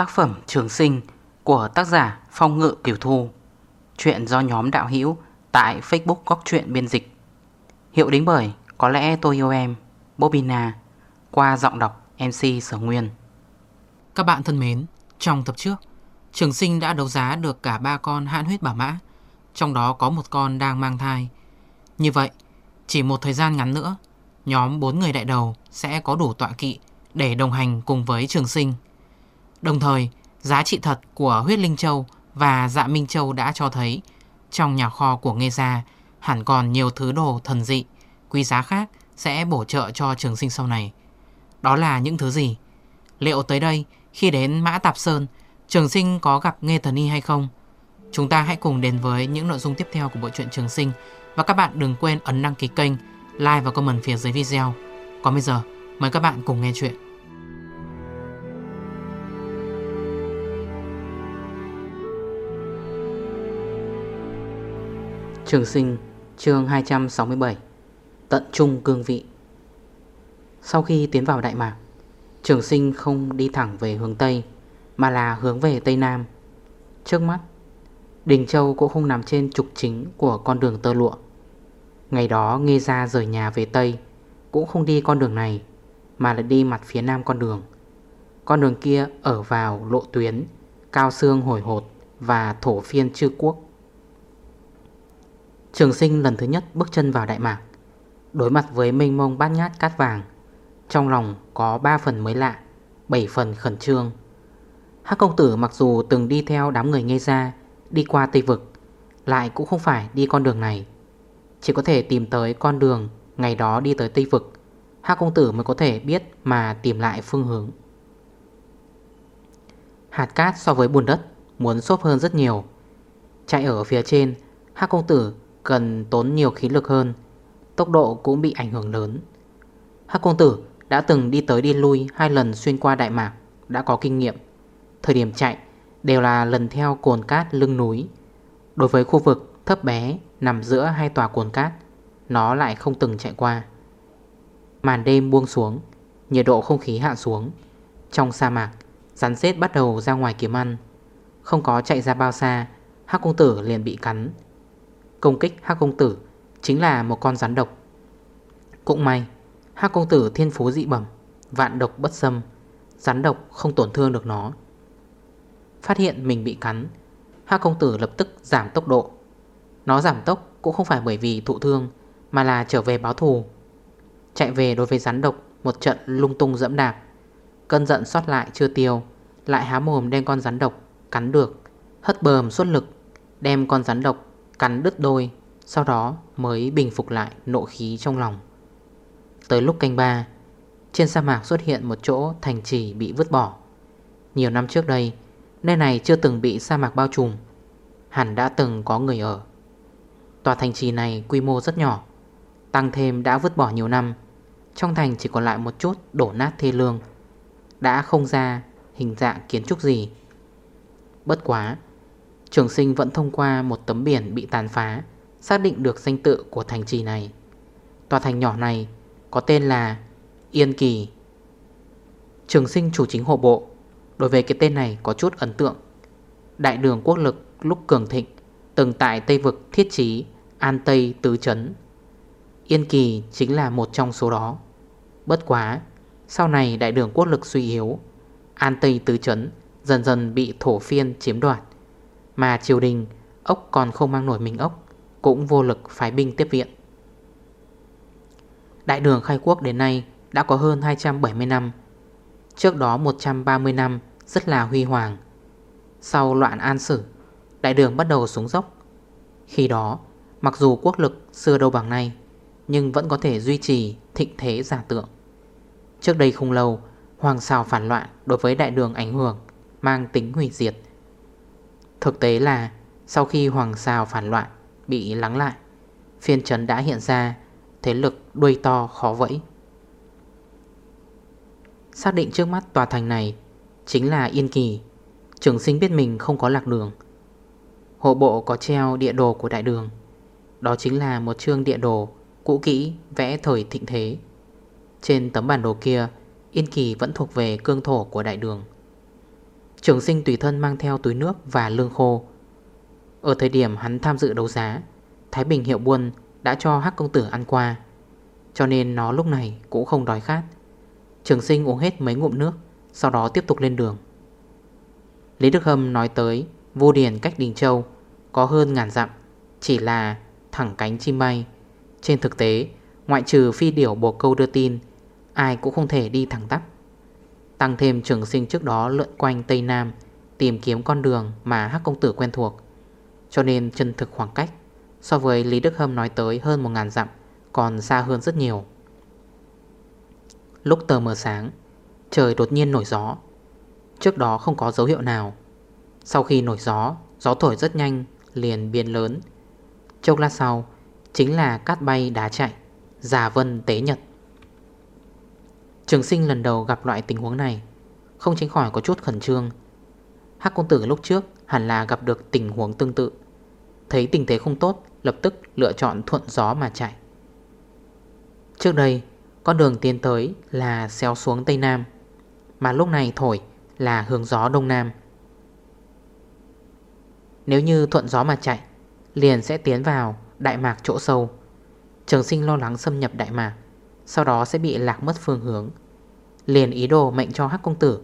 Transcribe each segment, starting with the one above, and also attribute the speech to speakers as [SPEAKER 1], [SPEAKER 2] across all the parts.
[SPEAKER 1] Tác phẩm Trường Sinh của tác giả Phong Ngự Kiều Thu. Chuyện do nhóm đạo hữu tại Facebook Góc Chuyện Biên Dịch. Hiệu đính bởi Có lẽ tôi yêu em Bobina Qua giọng đọc MC Sở Nguyên. Các bạn thân mến, Trong tập trước, Trường Sinh đã đấu giá được cả ba con hạn huyết bảo mã, Trong đó có một con đang mang thai. Như vậy, Chỉ một thời gian ngắn nữa, Nhóm 4 người đại đầu sẽ có đủ tọa kỵ Để đồng hành cùng với Trường Sinh. Đồng thời, giá trị thật của huyết linh châu và dạ minh châu đã cho thấy trong nhà kho của Nghê Gia hẳn còn nhiều thứ đồ thần dị, quý giá khác sẽ bổ trợ cho trường sinh sau này. Đó là những thứ gì? Liệu tới đây, khi đến Mã Tạp Sơn, trường sinh có gặp Nghê Thần Y hay không? Chúng ta hãy cùng đến với những nội dung tiếp theo của bộ truyện trường sinh và các bạn đừng quên ấn đăng ký kênh, like và comment phía dưới video. Còn bây giờ, mời các bạn cùng nghe chuyện. Trường sinh, chương 267 Tận trung cương vị. Sau khi tiến vào Đại Mạc, Trường sinh không đi thẳng về hướng Tây, Mà là hướng về Tây Nam. Trước mắt, Đình Châu cũng không nằm trên trục chính Của con đường tơ lụa. Ngày đó nghe ra rời nhà về Tây, Cũng không đi con đường này, Mà là đi mặt phía nam con đường. Con đường kia ở vào lộ tuyến, Cao xương hồi hột Và thổ phiên chư quốc. Trường sinh lần thứ nhất bước chân vào Đại Mạc, Đối mặt với mênh mông bát nhát cát vàng. Trong lòng có 3 phần mới lạ 7 phần khẩn trương. Hắc công tử mặc dù từng đi theo đám người nghe ra Đi qua Tây Vực, Lại cũng không phải đi con đường này. Chỉ có thể tìm tới con đường Ngày đó đi tới Tây Vực, Hắc công tử mới có thể biết mà tìm lại phương hướng. Hạt cát so với bùn đất Muốn xốp hơn rất nhiều. Chạy ở phía trên, Hắc công tử cần tốn nhiều khí lực hơn, Tốc độ cũng bị ảnh hưởng lớn. Hắc công tử đã từng đi tới đi lui Hai lần xuyên qua Đại Mạc, Đã có kinh nghiệm. Thời điểm chạy đều là lần theo cồn cát lưng núi. Đối với khu vực thấp bé Nằm giữa hai tòa cồn cát, Nó lại không từng chạy qua. Màn đêm buông xuống, Nhiệt độ không khí hạ xuống. Trong sa mạc, Rắn rết bắt đầu ra ngoài kiếm ăn. Không có chạy ra bao xa, Hắc công tử liền bị cắn. Công kích Hắc Công Tử Chính là một con rắn độc. Cũng may, Hắc Công Tử thiên phú dị bẩm, Vạn độc bất xâm, Rắn độc không tổn thương được nó. Phát hiện mình bị cắn, Hắc Công Tử lập tức giảm tốc độ. Nó giảm tốc cũng không phải bởi vì thụ thương, Mà là trở về báo thù. Chạy về đối với rắn độc, Một trận lung tung dẫm đạp. Cơn giận sót lại chưa tiêu, Lại há mồm đem con rắn độc Cắn được, Hất bờm suốt lực, Đem con rắn độc Cắn đứt đôi, Sau đó mới bình phục lại nộ khí trong lòng. Tới lúc canh ba, Trên sa mạc xuất hiện một chỗ thành trì bị vứt bỏ. Nhiều năm trước đây, Nơi này chưa từng bị sa mạc bao trùm, Hẳn đã từng có người ở. Tòa thành trì này quy mô rất nhỏ, Tăng thêm đã vứt bỏ nhiều năm, Trong thành chỉ còn lại một chút đổ nát thê lương, Đã không ra hình dạng kiến trúc gì. Bất quá Trường sinh vẫn thông qua một tấm biển bị tàn phá, Xác định được danh tự của thành trì này. Tòa thành nhỏ này có tên là Yên Kỳ. Trường sinh chủ chính hộ bộ, Đối với cái tên này có chút ấn tượng. Đại đường quốc lực lúc cường thịnh, Từng tại Tây Vực thiết trí, An Tây Tứ Trấn Yên Kỳ chính là một trong số đó. Bất quá, Sau này đại đường quốc lực suy yếu, An Tây Tứ Trấn Dần dần bị thổ phiên chiếm đoạt mà triều đình, Ốc còn không mang nổi mình ốc, Cũng vô lực phái binh tiếp viện. Đại đường khai quốc đến nay Đã có hơn 270 năm. Trước đó 130 năm Rất là huy hoàng. Sau loạn an sử, Đại đường bắt đầu xuống dốc. Khi đó, mặc dù quốc lực xưa đâu bằng nay, Nhưng vẫn có thể duy trì thịnh thế giả tượng. Trước đây không lâu, Hoàng xào phản loạn đối với đại đường ảnh hưởng, Mang tính hủy diệt Thực tế là, sau khi Hoàng Sao phản loạn, bị lắng lại, Phiên trấn đã hiện ra, thế lực đuôi to khó vẫy. Xác định trước mắt tòa thành này chính là Yên Kỳ, Trường sinh biết mình không có lạc đường. Hộ bộ có treo địa đồ của đại đường, Đó chính là một chương địa đồ cũ kỹ, vẽ thời thịnh thế. Trên tấm bản đồ kia, Yên Kỳ vẫn thuộc về cương thổ của đại đường. Trường sinh tùy thân mang theo túi nước và lương khô. Ở thời điểm hắn tham dự đấu giá, Thái Bình hiệu buôn đã cho hắc công tử ăn qua. Cho nên nó lúc này cũng không đói khát. Trường sinh uống hết mấy ngụm nước, Sau đó tiếp tục lên đường. Lý Đức Hâm nói tới Vô Điền cách Đình Châu Có hơn ngàn dặm, Chỉ là thẳng cánh chim bay. Trên thực tế, Ngoại trừ phi điểu bồ câu đưa tin, Ai cũng không thể đi thẳng tắp. Tăng thêm trường sinh trước đó lượn quanh Tây Nam, Tìm kiếm con đường mà Hắc Công Tử quen thuộc. Cho nên chân thực khoảng cách, So với Lý Đức Hâm nói tới hơn 1.000 dặm, Còn xa hơn rất nhiều. Lúc tờ mờ sáng, Trời đột nhiên nổi gió. Trước đó không có dấu hiệu nào. Sau khi nổi gió Gió thổi rất nhanh, liền biến lớn. Chốc lát sau, Chính là cát bay đá chạy Giả vân tế nhật. Trường sinh lần đầu gặp loại tình huống này. Không tránh khỏi có chút khẩn trương. Hắc công tử lúc trước hẳn là gặp được tình huống tương tự. Thấy tình thế không tốt, Lập tức lựa chọn thuận gió mà chạy. Trước đây, Con đường tiến tới là xéo xuống Tây Nam, Mà lúc này thổi là hướng gió Đông Nam. Nếu như thuận gió mà chạy, Liền sẽ tiến vào Đại mạc chỗ sâu. Trường sinh lo lắng xâm nhập Đại mạc. Sau đó sẽ bị lạc mất phương hướng. Liền ý đồ mệnh cho Hắc Công Tử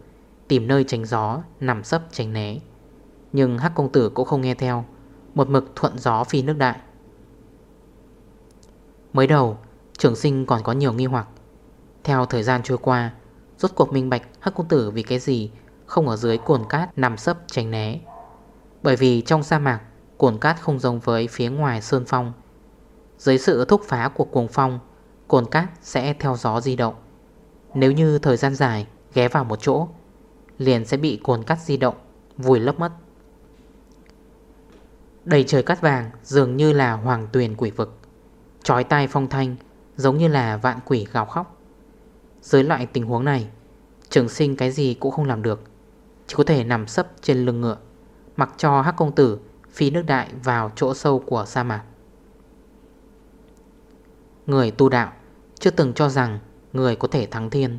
[SPEAKER 1] Tìm nơi tránh gió, Nằm sấp tránh né. Nhưng Hắc Công Tử cũng không nghe theo, Một mực thuận gió phi nước đại. Mới đầu, Trường sinh còn có nhiều nghi hoặc. Theo thời gian trôi qua, Rốt cuộc minh bạch Hắc Công Tử vì cái gì Không ở dưới cuồn cát nằm sấp tránh né. Bởi vì trong sa mạc cuồn cát không giống với phía ngoài sơn phong. Dưới sự thúc phá của cuồng phong Cồn cát sẽ theo gió di động. Nếu như thời gian dài ghé vào một chỗ, Liền sẽ bị cồn cát di động, Vùi lấp mất. Đầy trời cát vàng dường như là hoàng tuyền quỷ vực. Chói tai phong thanh Giống như là vạn quỷ gào khóc. Dưới loại tình huống này, Trường sinh cái gì cũng không làm được. Chỉ có thể nằm sấp trên lưng ngựa, Mặc cho hắc công tử Phi nước đại vào chỗ sâu của sa mạc. Người tu đạo chưa từng cho rằng Người có thể thắng thiên.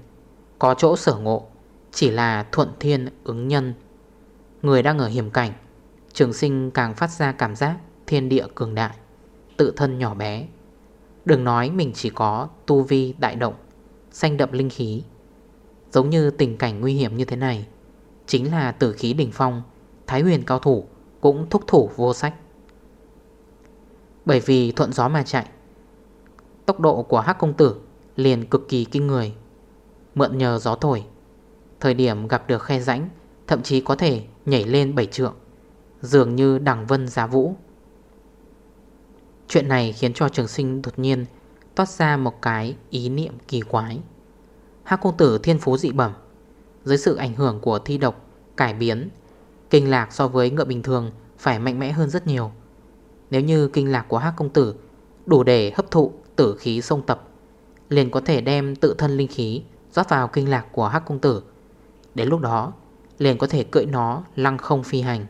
[SPEAKER 1] Có chỗ sở ngộ, Chỉ là thuận thiên ứng nhân. Người đang ở hiểm cảnh, Trường sinh càng phát ra cảm giác Thiên địa cường đại, Tự thân nhỏ bé. Đừng nói mình chỉ có tu vi đại động Xanh đậm linh khí. Giống như tình cảnh nguy hiểm như thế này, Chính là tử khí đỉnh phong, Thái huyền cao thủ Cũng thúc thủ vô sách. Bởi vì thuận gió mà chạy Tốc độ của hắc công tử Liền cực kỳ kinh người. Mượn nhờ gió thổi, Thời điểm gặp được khe rãnh, Thậm chí có thể nhảy lên bảy trượng, Dường như đằng vân giá vũ. Chuyện này khiến cho trường sinh đột nhiên Toát ra một cái ý niệm kỳ quái. Hác công tử thiên phú dị bẩm, Dưới sự ảnh hưởng của thi độc, Cải biến, Kinh lạc so với ngựa bình thường Phải mạnh mẽ hơn rất nhiều. Nếu như kinh lạc của hác công tử Đủ để hấp thụ tử khí sông tập Liền có thể đem tự thân linh khí rót vào kinh lạc của hắc công tử. Đến lúc đó Liền có thể cưỡi nó lăng không phi hành.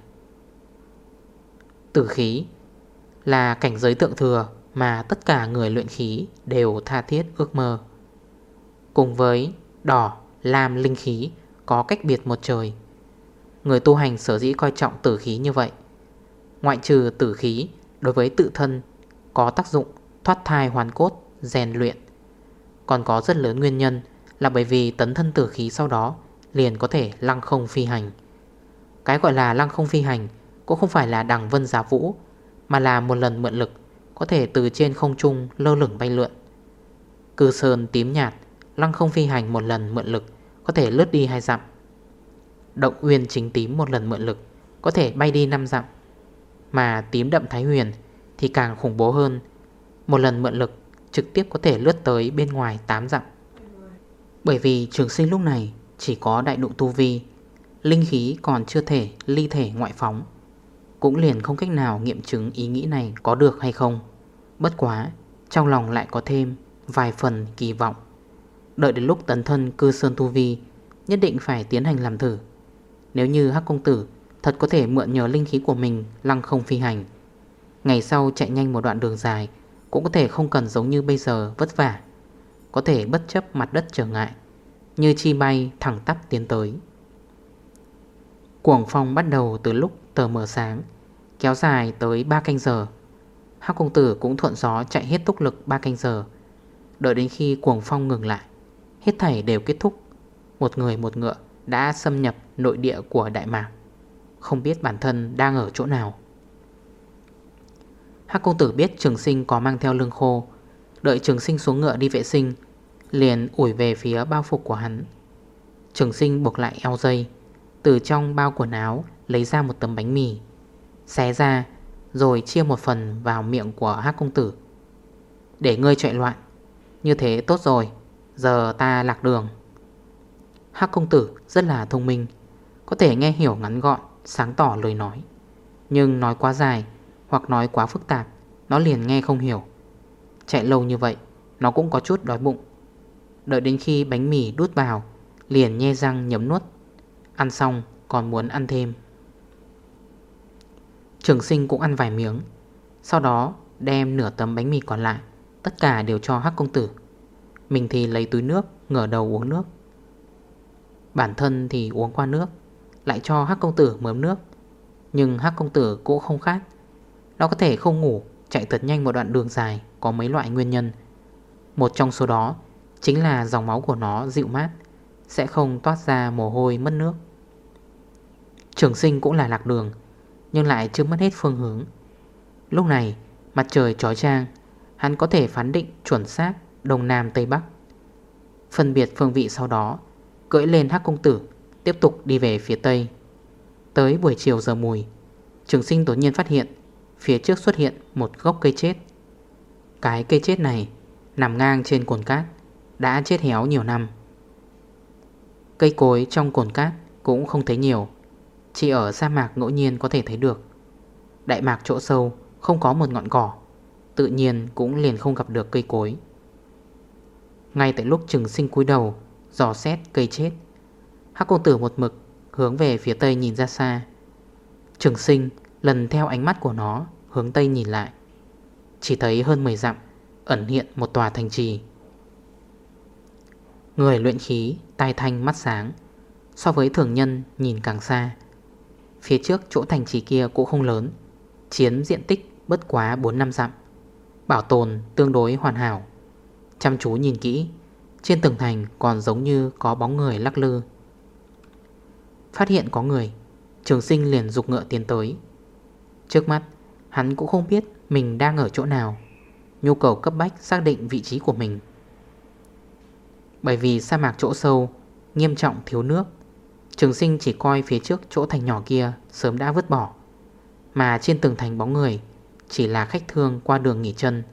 [SPEAKER 1] Tử khí Là cảnh giới tượng thừa Mà tất cả người luyện khí Đều tha thiết ước mơ. Cùng với đỏ, lam linh khí Có cách biệt một trời. Người tu hành sở dĩ coi trọng tử khí như vậy Ngoại trừ tử khí Đối với tự thân Có tác dụng thoát thai hoàn cốt, rèn luyện. Còn có rất lớn nguyên nhân là bởi vì tấn thân tử khí sau đó liền có thể lăng không phi hành. Cái gọi là lăng không phi hành cũng không phải là đằng vân giả vũ Mà là một lần mượn lực có thể từ trên không trung lơ lửng bay lượn. Cư sơn tím nhạt Lăng không phi hành một lần mượn lực Có thể lướt đi hai dặm. Động uyên chính tím một lần mượn lực Có thể bay đi 5 dặm. Mà tím đậm thái huyền Thì càng khủng bố hơn một lần mượn lực trực tiếp có thể lướt tới bên ngoài 8 dặm. Bởi vì trường sinh lúc này chỉ có đại độ tu vi, Linh khí còn chưa thể ly thể ngoại phóng. Cũng liền không cách nào nghiệm chứng ý nghĩ này có được hay không. Bất quá, Trong lòng lại có thêm vài phần kỳ vọng. Đợi đến lúc tấn thân cư sơn tu vi, Nhất định phải tiến hành làm thử. Nếu như Hắc Công Tử Thật có thể mượn nhờ linh khí của mình Lăng không phi hành, Ngày sau chạy nhanh một đoạn đường dài cũng có thể không cần giống như bây giờ vất vả, Có thể bất chấp mặt đất trở ngại, Như chi bay thẳng tắp tiến tới. Cuồng phong bắt đầu từ lúc tờ mờ sáng, Kéo dài tới 3 canh giờ. Hắc công tử cũng thuận gió chạy hết tốc lực 3 canh giờ, Đợi đến khi cuồng phong ngừng lại, Hết thảy đều kết thúc. Một người một ngựa đã xâm nhập nội địa của Đại Mạc. Không biết bản thân đang ở chỗ nào. Hắc công tử biết trường sinh có mang theo lương khô. Đợi trường sinh xuống ngựa đi vệ sinh, Liền ủi về phía bao phục của hắn. Trường sinh buộc lại eo dây, Từ trong bao quần áo Lấy ra một tấm bánh mì, Xé ra, Rồi chia một phần vào miệng của hắc công tử. Để ngươi chạy loạn, Như thế tốt rồi, Giờ ta lạc đường. Hắc công tử rất là thông minh, Có thể nghe hiểu ngắn gọn, Sáng tỏ lời nói, Nhưng nói quá dài hoặc nói quá phức tạp, Nó liền nghe không hiểu. Chạy lâu như vậy, Nó cũng có chút đói bụng. Đợi đến khi bánh mì đút vào, Liền nhe răng nhấm nuốt. Ăn xong, còn muốn ăn thêm. Trường sinh cũng ăn vài miếng. Sau đó, đem nửa tấm bánh mì còn lại, Tất cả đều cho hắc công tử. Mình thì lấy túi nước, Ngửa đầu uống nước. Bản thân thì uống qua nước, Lại cho hắc công tử mớm nước. Nhưng hắc công tử cũng không khát nó có thể không ngủ, Chạy thật nhanh một đoạn đường dài, Có mấy loại nguyên nhân. Một trong số đó Chính là dòng máu của nó dịu mát, Sẽ không toát ra mồ hôi, mất nước. Trường sinh cũng là lạc đường, Nhưng lại chưa mất hết phương hướng. Lúc này, mặt trời trói trang Hắn có thể phán định chuẩn xác Đông Nam Tây Bắc. Phân biệt phương vị sau đó, Cưỡi lên hắc công tử, Tiếp tục đi về phía Tây. Tới buổi chiều giờ mùi, Trường sinh đột nhiên phát hiện Phía trước xuất hiện một gốc cây chết. Cái cây chết này Nằm ngang trên cồn cát, Đã chết héo nhiều năm. Cây cối trong cồn cát Cũng không thấy nhiều, Chỉ ở sa mạc ngẫu nhiên có thể thấy được. Đại mạc chỗ sâu Không có một ngọn cỏ, Tự nhiên cũng liền không gặp được cây cối. Ngay tại lúc trừng sinh cúi đầu Giò xét cây chết, Hắc công tử một mực Hướng về phía tây nhìn ra xa. Trường sinh lần theo ánh mắt của nó, Hướng tây nhìn lại. Chỉ thấy hơn 10 dặm, Ẩn hiện một tòa thành trì. Người luyện khí, Tai thanh, mắt sáng. So với thường nhân, nhìn càng xa. Phía trước chỗ thành trì kia cũng không lớn Chiến diện tích bất quá 4 năm dặm. Bảo tồn tương đối hoàn hảo. Chăm chú nhìn kỹ, Trên tường thành còn giống như có bóng người lắc lư. Phát hiện có người, Trường sinh liền dục ngựa tiến tới. Trước mắt, Hắn cũng không biết mình đang ở chỗ nào. Nhu cầu cấp bách xác định vị trí của mình. Bởi vì sa mạc chỗ sâu, Nghiêm trọng thiếu nước. Trường sinh chỉ coi phía trước chỗ thành nhỏ kia Sớm đã vứt bỏ. Mà trên tường thành bóng người Chỉ là khách thương qua đường nghỉ chân.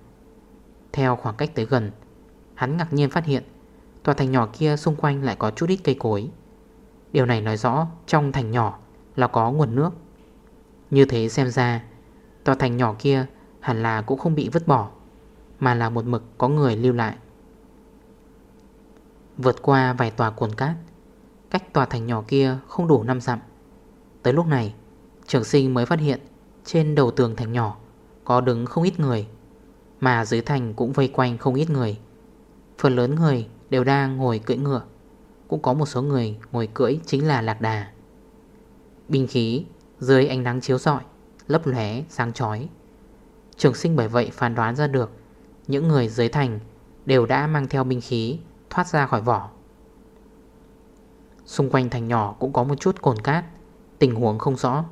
[SPEAKER 1] Theo khoảng cách tới gần, Hắn ngạc nhiên phát hiện Tòa thành nhỏ kia xung quanh lại có chút ít cây cối. Điều này nói rõ Trong thành nhỏ là có nguồn nước. Như thế xem ra, Tòa thành nhỏ kia hẳn là cũng không bị vứt bỏ, Mà là một mực có người lưu lại. Vượt qua vài tòa cuồn cát, Cách tòa thành nhỏ kia không đủ 5 dặm. Tới lúc này, Trường sinh mới phát hiện Trên đầu tường thành nhỏ Có đứng không ít người, Mà dưới thành cũng vây quanh không ít người. Phần lớn người đều đang ngồi cưỡi ngựa, Cũng có một số người ngồi cưỡi chính là lạc đà. Binh khí dưới ánh nắng chiếu rọi Lấp lẻ, sáng chói. Trường sinh bởi vậy phán đoán ra được Những người dưới thành Đều đã mang theo binh khí Thoát ra khỏi vỏ. Xung quanh thành nhỏ cũng có một chút cồn cát Tình huống không rõ.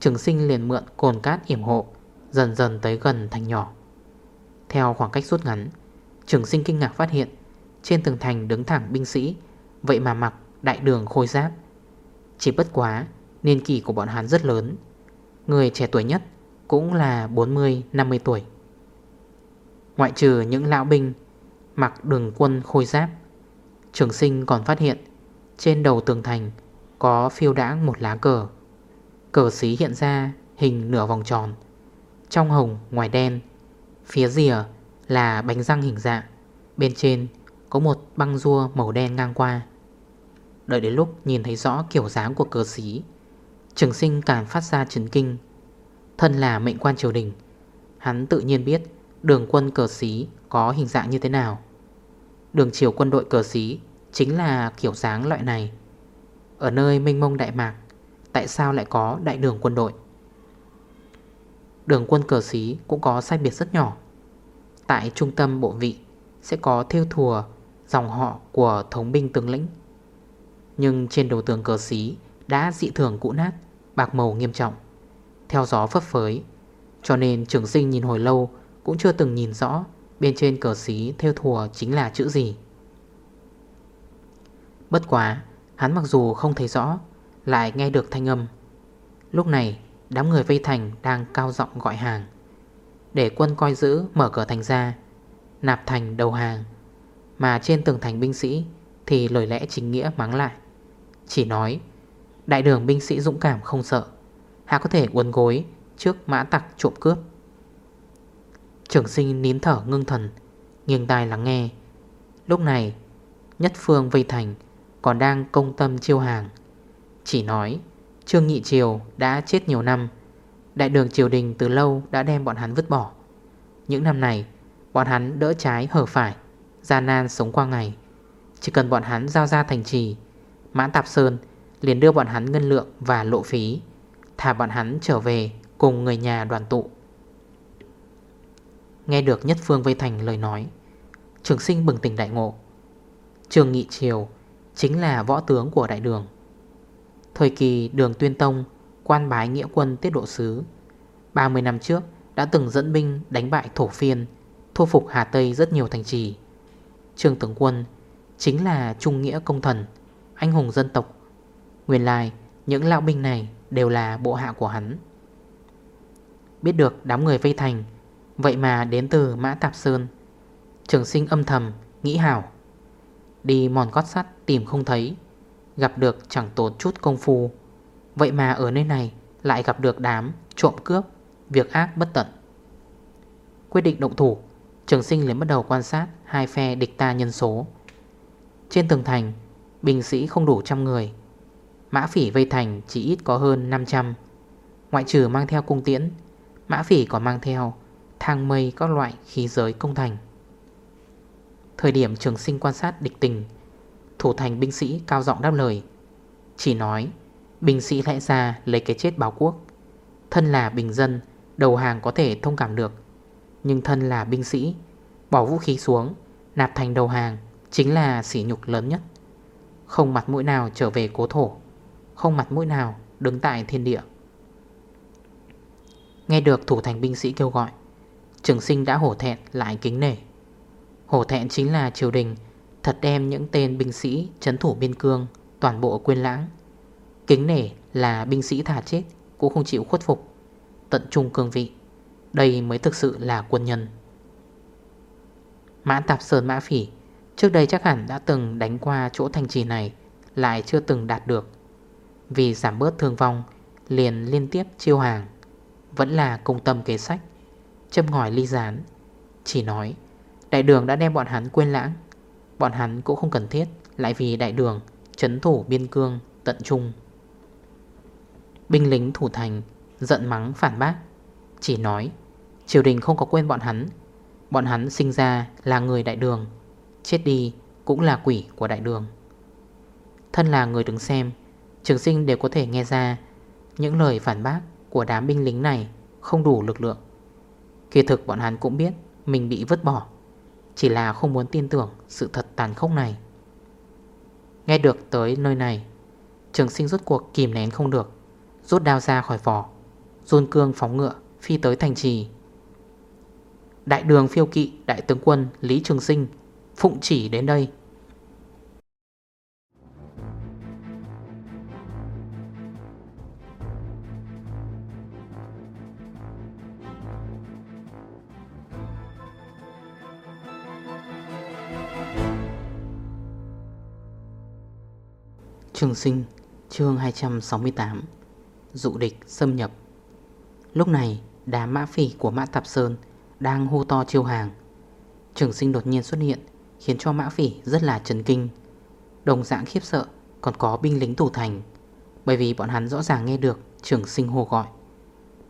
[SPEAKER 1] Trường sinh liền mượn cồn cát yểm hộ Dần dần tới gần thành nhỏ. Theo khoảng cách rút ngắn Trường sinh kinh ngạc phát hiện Trên tường thành đứng thẳng binh sĩ Vậy mà mặc đại đường khôi giáp. Chỉ bất quá Niên kỷ của bọn hắn rất lớn. Người trẻ tuổi nhất cũng là 40-50 tuổi. Ngoại trừ những lão binh, Mặc đường quân khôi giáp, Trường sinh còn phát hiện Trên đầu tường thành Có phiêu đãng một lá cờ. Cờ xí hiện ra hình nửa vòng tròn, Trong hồng, ngoài đen. Phía rìa là bánh răng hình dạng, Bên trên có một băng rua màu đen ngang qua. Đợi đến lúc nhìn thấy rõ kiểu dáng của cờ xí Trường sinh càng phát ra chấn kinh. Thân là mệnh quan triều đình, Hắn tự nhiên biết đường quân cờ xí có hình dạng như thế nào. Đường triều quân đội cờ xí Chính là kiểu dáng loại này. Ở nơi mênh mông Đại Mạc, Tại sao lại có đại đường quân đội? Đường quân cờ xí cũng có sai biệt rất nhỏ. Tại trung tâm bộ vị Sẽ có theo thùa dòng họ của thống binh tướng lĩnh. Nhưng trên đầu tường cờ xí đã dị thường cũ nát, Bạc màu nghiêm trọng, Theo gió phấp phới. Cho nên trường sinh nhìn hồi lâu Cũng chưa từng nhìn rõ Bên trên cờ xí theo thùa chính là chữ gì. Bất quá, Hắn mặc dù không thấy rõ, Lại nghe được thanh âm. Lúc này, đám người vây thành đang cao giọng gọi hàng. Để quân coi giữ mở cửa thành ra, Nạp thành đầu hàng, Mà trên tường thành binh sĩ Thì lời lẽ chính nghĩa mắng lại. Chỉ nói Đại đường binh sĩ dũng cảm không sợ. Hạ có thể uốn gối trước mã tặc trộm cướp. Trưởng sinh nín thở ngưng thần, Nghiêng tai lắng nghe. Lúc này, Nhất phương vây thành Còn đang công tâm chiêu hàng. Chỉ nói, Trương Nghị Triều đã chết nhiều năm. Đại đường triều đình từ lâu đã đem bọn hắn vứt bỏ. Những năm này, Bọn hắn đỡ trái hở phải, Gian nan sống qua ngày. Chỉ cần bọn hắn giao ra thành trì Mãn Tạp Sơn liền đưa bọn hắn ngân lượng và lộ phí, Thả bọn hắn trở về cùng người nhà đoàn tụ. Nghe được nhất phương vây thành lời nói, Trường sinh bừng tỉnh đại ngộ. Trường Nghị Triều Chính là võ tướng của đại đường. Thời kỳ đường tuyên tông, Quan bái nghĩa quân tiết độ sứ 30 năm trước đã từng dẫn binh đánh bại thổ phiên, Thu phục Hà Tây rất nhiều thành trì. Trương tướng quân Chính là trung nghĩa công thần, Anh hùng dân tộc Nguyên lai, những lão binh này Đều là bộ hạ của hắn. Biết được đám người vây thành, Vậy mà đến từ Mã Tạp Sơn. Trường sinh âm thầm, Nghĩ hảo. Đi mòn gót sắt tìm không thấy, Gặp được chẳng tốn chút công phu. Vậy mà ở nơi này Lại gặp được đám trộm cướp, Việc ác bất tận. Quyết định động thủ, Trường sinh liền bắt đầu quan sát Hai phe địch ta nhân số. Trên tường thành, Binh sĩ không đủ trăm người Mã phỉ vây thành chỉ ít có hơn 500 Ngoại trừ mang theo cung tiễn, Mã phỉ còn mang theo Thang mây các loại khí giới công thành. Thời điểm trường sinh quan sát địch tình, Thủ thành binh sĩ cao giọng đáp lời. Chỉ nói, Binh sĩ lẽ ra lấy cái chết báo quốc. Thân là bình dân, Đầu hàng có thể thông cảm được. Nhưng thân là binh sĩ, Bỏ vũ khí xuống, Nạp thành đầu hàng Chính là sỉ nhục lớn nhất. Không mặt mũi nào trở về cố thổ. Không mặt mũi nào đứng tại thiên địa. Nghe được thủ thành binh sĩ kêu gọi, Trường sinh đã hổ thẹn lại kính nể. Hổ thẹn chính là triều đình, Thật đem những tên binh sĩ chấn thủ biên cương, Toàn bộ quên lãng. Kính nể là binh sĩ thả chết Cũng không chịu khuất phục, Tận trung cương vị. Đây mới thực sự là quân nhân. Mã Tạp Sơn, Mã Phỉ, Trước đây chắc hẳn đã từng đánh qua chỗ thành trì này, Lại chưa từng đạt được. Vì giảm bớt thương vong, Liền liên tiếp chiêu hàng. Vẫn là công tâm kế sách. Châm ngòi ly gián. Chỉ nói, Đại đường đã đem bọn hắn quên lãng. Bọn hắn cũng không cần thiết, Lại vì đại đường Chấn thủ biên cương, tận trung. Binh lính thủ thành, Giận mắng phản bác. Chỉ nói, Triều đình không có quên bọn hắn. Bọn hắn sinh ra là người đại đường. Chết đi cũng là quỷ của đại đường. Thân là người đứng xem Trường sinh đều có thể nghe ra, Những lời phản bác của đám binh lính này Không đủ lực lượng. Kỳ thực bọn hắn cũng biết Mình bị vứt bỏ, Chỉ là không muốn tin tưởng sự thật tàn khốc này. Nghe được tới nơi này, Trường sinh rốt cuộc kìm nén không được, Rút đao ra khỏi vỏ, run cương phóng ngựa, Phi tới thành trì. Đại đường phiêu kỵ, Đại tướng quân Lý Trường Sinh Phụng chỉ đến đây. Trường sinh, chương 268 Dụ địch xâm nhập. Lúc này đám mã phỉ của mã Tạp Sơn Đang hô to chiêu hàng. Trường sinh đột nhiên xuất hiện, Khiến cho mã phỉ rất là chấn kinh. Đồng dạng khiếp sợ, Còn có binh lính thủ thành, Bởi vì bọn hắn rõ ràng nghe được trường sinh hô gọi.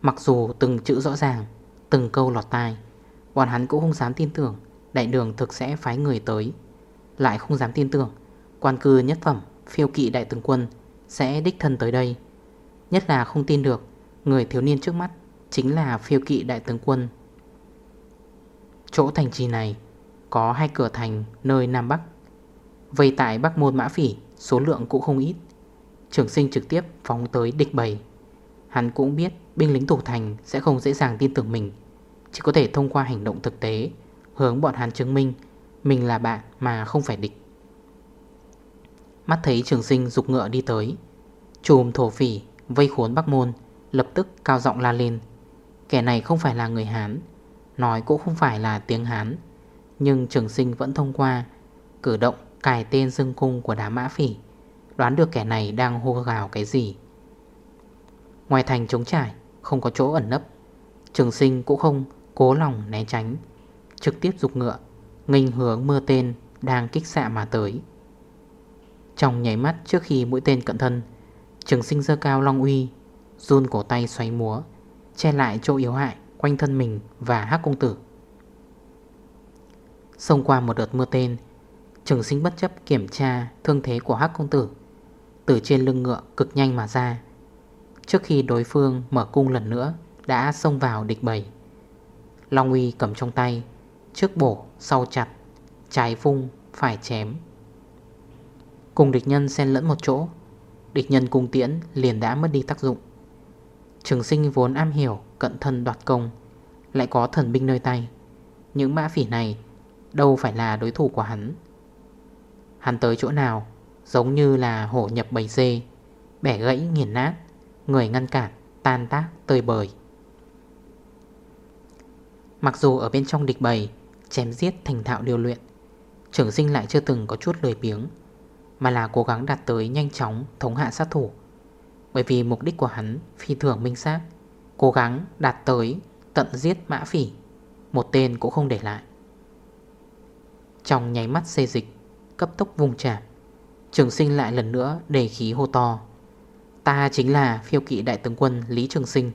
[SPEAKER 1] Mặc dù từng chữ rõ ràng, Từng câu lọt tai, Bọn hắn cũng không dám tin tưởng Đại đường thực sẽ phái người tới. Lại không dám tin tưởng, Quan cư nhất phẩm phiêu kỵ đại tướng quân Sẽ đích thân tới đây. Nhất là không tin được Người thiếu niên trước mắt Chính là phiêu kỵ đại tướng quân. Chỗ thành trì này Có hai cửa thành nơi Nam Bắc. Vây tại Bắc Môn Mã Phỉ, Số lượng cũng không ít. Trường sinh trực tiếp phóng tới địch bầy. Hắn cũng biết binh lính thủ thành Sẽ không dễ dàng tin tưởng mình, Chỉ có thể thông qua hành động thực tế Hướng bọn hắn chứng minh Mình là bạn mà không phải địch. Mắt thấy trường sinh dục ngựa đi tới. Chùm thổ phỉ, Vây khốn Bắc Môn, Lập tức cao giọng la lên. Kẻ này không phải là người Hán, Nói cũng không phải là tiếng Hán, Nhưng trường sinh vẫn thông qua, Cử động cài tên dương cung của đám mã phỉ, Đoán được kẻ này đang hô gào cái gì. Ngoài thành trống trải, Không có chỗ ẩn nấp, Trường sinh cũng không cố lòng né tránh, Trực tiếp dục ngựa, Nghênh hướng mưa tên Đang kích xạ mà tới. Trong nhảy mắt trước khi mũi tên cận thân. Trường sinh dơ cao long uy, Run cổ tay xoay múa, Che lại chỗ yếu hại Quanh thân mình và hắc công tử. Xông qua một đợt mưa tên, Trường sinh bất chấp kiểm tra Thương thế của hắc công tử, Từ trên lưng ngựa cực nhanh mà ra. Trước khi đối phương mở cung lần nữa, Đã xông vào địch bầy. Long uy cầm trong tay, Trước bổ, sau chặt, Trái vung phải chém. Cùng địch nhân xen lẫn một chỗ. Địch nhân cung tiễn liền đã mất đi tác dụng. Trường sinh vốn am hiểu cận thân đoạt công, Lại có thần binh nơi tay. Những mã phỉ này Đâu phải là đối thủ của hắn. Hắn tới chỗ nào Giống như là hổ nhập bầy dê, Bẻ gãy nghiền nát, Người ngăn cản, tan tác, tơi bời. Mặc dù ở bên trong địch bầy, Chém giết, thành thạo điều luyện, Trường sinh lại chưa từng có chút lười biếng. Mà là cố gắng đạt tới nhanh chóng thống hạ sát thủ. Bởi vì mục đích của hắn phi thường minh xác Cố gắng đạt tới tận giết mã phỉ Một tên cũng không để lại. Trong nháy mắt xê dịch Cấp tốc vùng trả, Trường sinh lại lần nữa đề khí hô to. Ta chính là phiêu kỵ đại tướng quân Lý Trường Sinh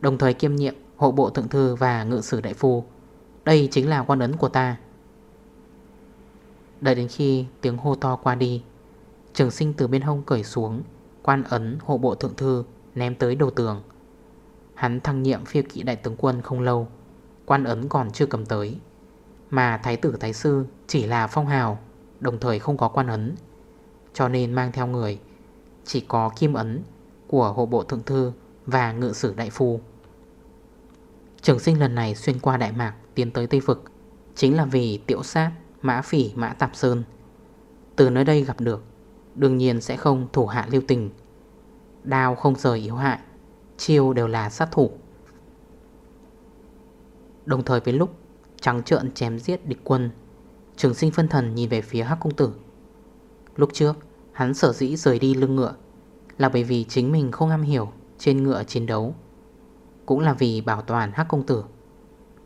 [SPEAKER 1] Đồng thời kiêm nhiệm hộ bộ thượng thư và ngự sử đại phu. Đây chính là quan ấn của ta. Đợi đến khi tiếng hô to qua đi Trường sinh từ bên hông cởi xuống, Quan ấn hộ bộ thượng thư, Ném tới đầu tường. Hắn thăng nhiệm phiêu kỵ đại tướng quân không lâu, Quan ấn còn chưa cầm tới. Mà thái tử thái sư chỉ là phong hào, Đồng thời không có quan ấn. Cho nên mang theo người, Chỉ có kim ấn Của hộ bộ thượng thư Và ngự sử đại phu. Trường sinh lần này xuyên qua Đại Mạc, Tiến tới Tây Vực Chính là vì tiểu sát, Mã Phỉ, Mã Tạp Sơn. Từ nơi đây gặp được Đương nhiên sẽ không thủ hạ lưu tình. Đao không rời yếu hại, Chiêu đều là sát thủ. Đồng thời với lúc Trắng trợn chém giết địch quân, Trường sinh phân thần nhìn về phía Hắc Công Tử. Lúc trước, Hắn sở dĩ rời đi lưng ngựa Là bởi vì chính mình không am hiểu Trên ngựa chiến đấu. Cũng là vì bảo toàn Hắc Công Tử,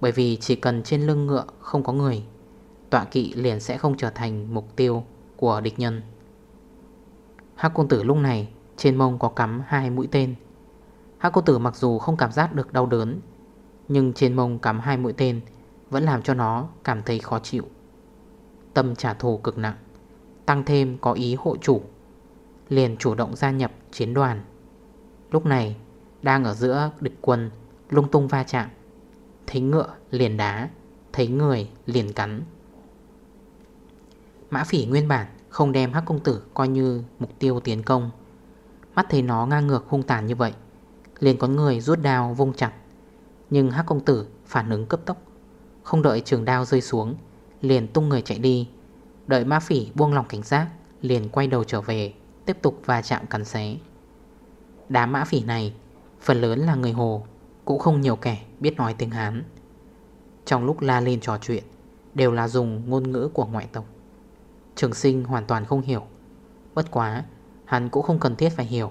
[SPEAKER 1] Bởi vì chỉ cần trên lưng ngựa không có người, Tọa kỵ liền sẽ không trở thành mục tiêu Của địch nhân. Hắc Công Tử lúc này, Trên mông có cắm hai mũi tên. Hắc Công Tử mặc dù không cảm giác được đau đớn, Nhưng trên mông cắm hai mũi tên Vẫn làm cho nó cảm thấy khó chịu. Tâm trả thù cực nặng, Tăng thêm có ý hộ chủ, Liền chủ động gia nhập chiến đoàn. Lúc này, Đang ở giữa địch quân Lung tung va chạm, Thấy ngựa liền đá, Thấy người liền cắn. Mã phỉ nguyên bản không đem hắc công tử coi như mục tiêu tiến công. Mắt thấy nó ngang ngược hung tàn như vậy, Liền có người rút đao vung chặt. Nhưng hắc công tử phản ứng cấp tốc, Không đợi trường đao rơi xuống, Liền tung người chạy đi. Đợi ma phỉ buông lòng cảnh giác, Liền quay đầu trở về, Tiếp tục va chạm cắn xé. Đám mã phỉ này, Phần lớn là người Hồ, Cũng không nhiều kẻ biết nói tiếng Hán. Trong lúc la lên trò chuyện, Đều là dùng ngôn ngữ của ngoại tộc. Trường sinh hoàn toàn không hiểu. Bất quá, Hắn cũng không cần thiết phải hiểu,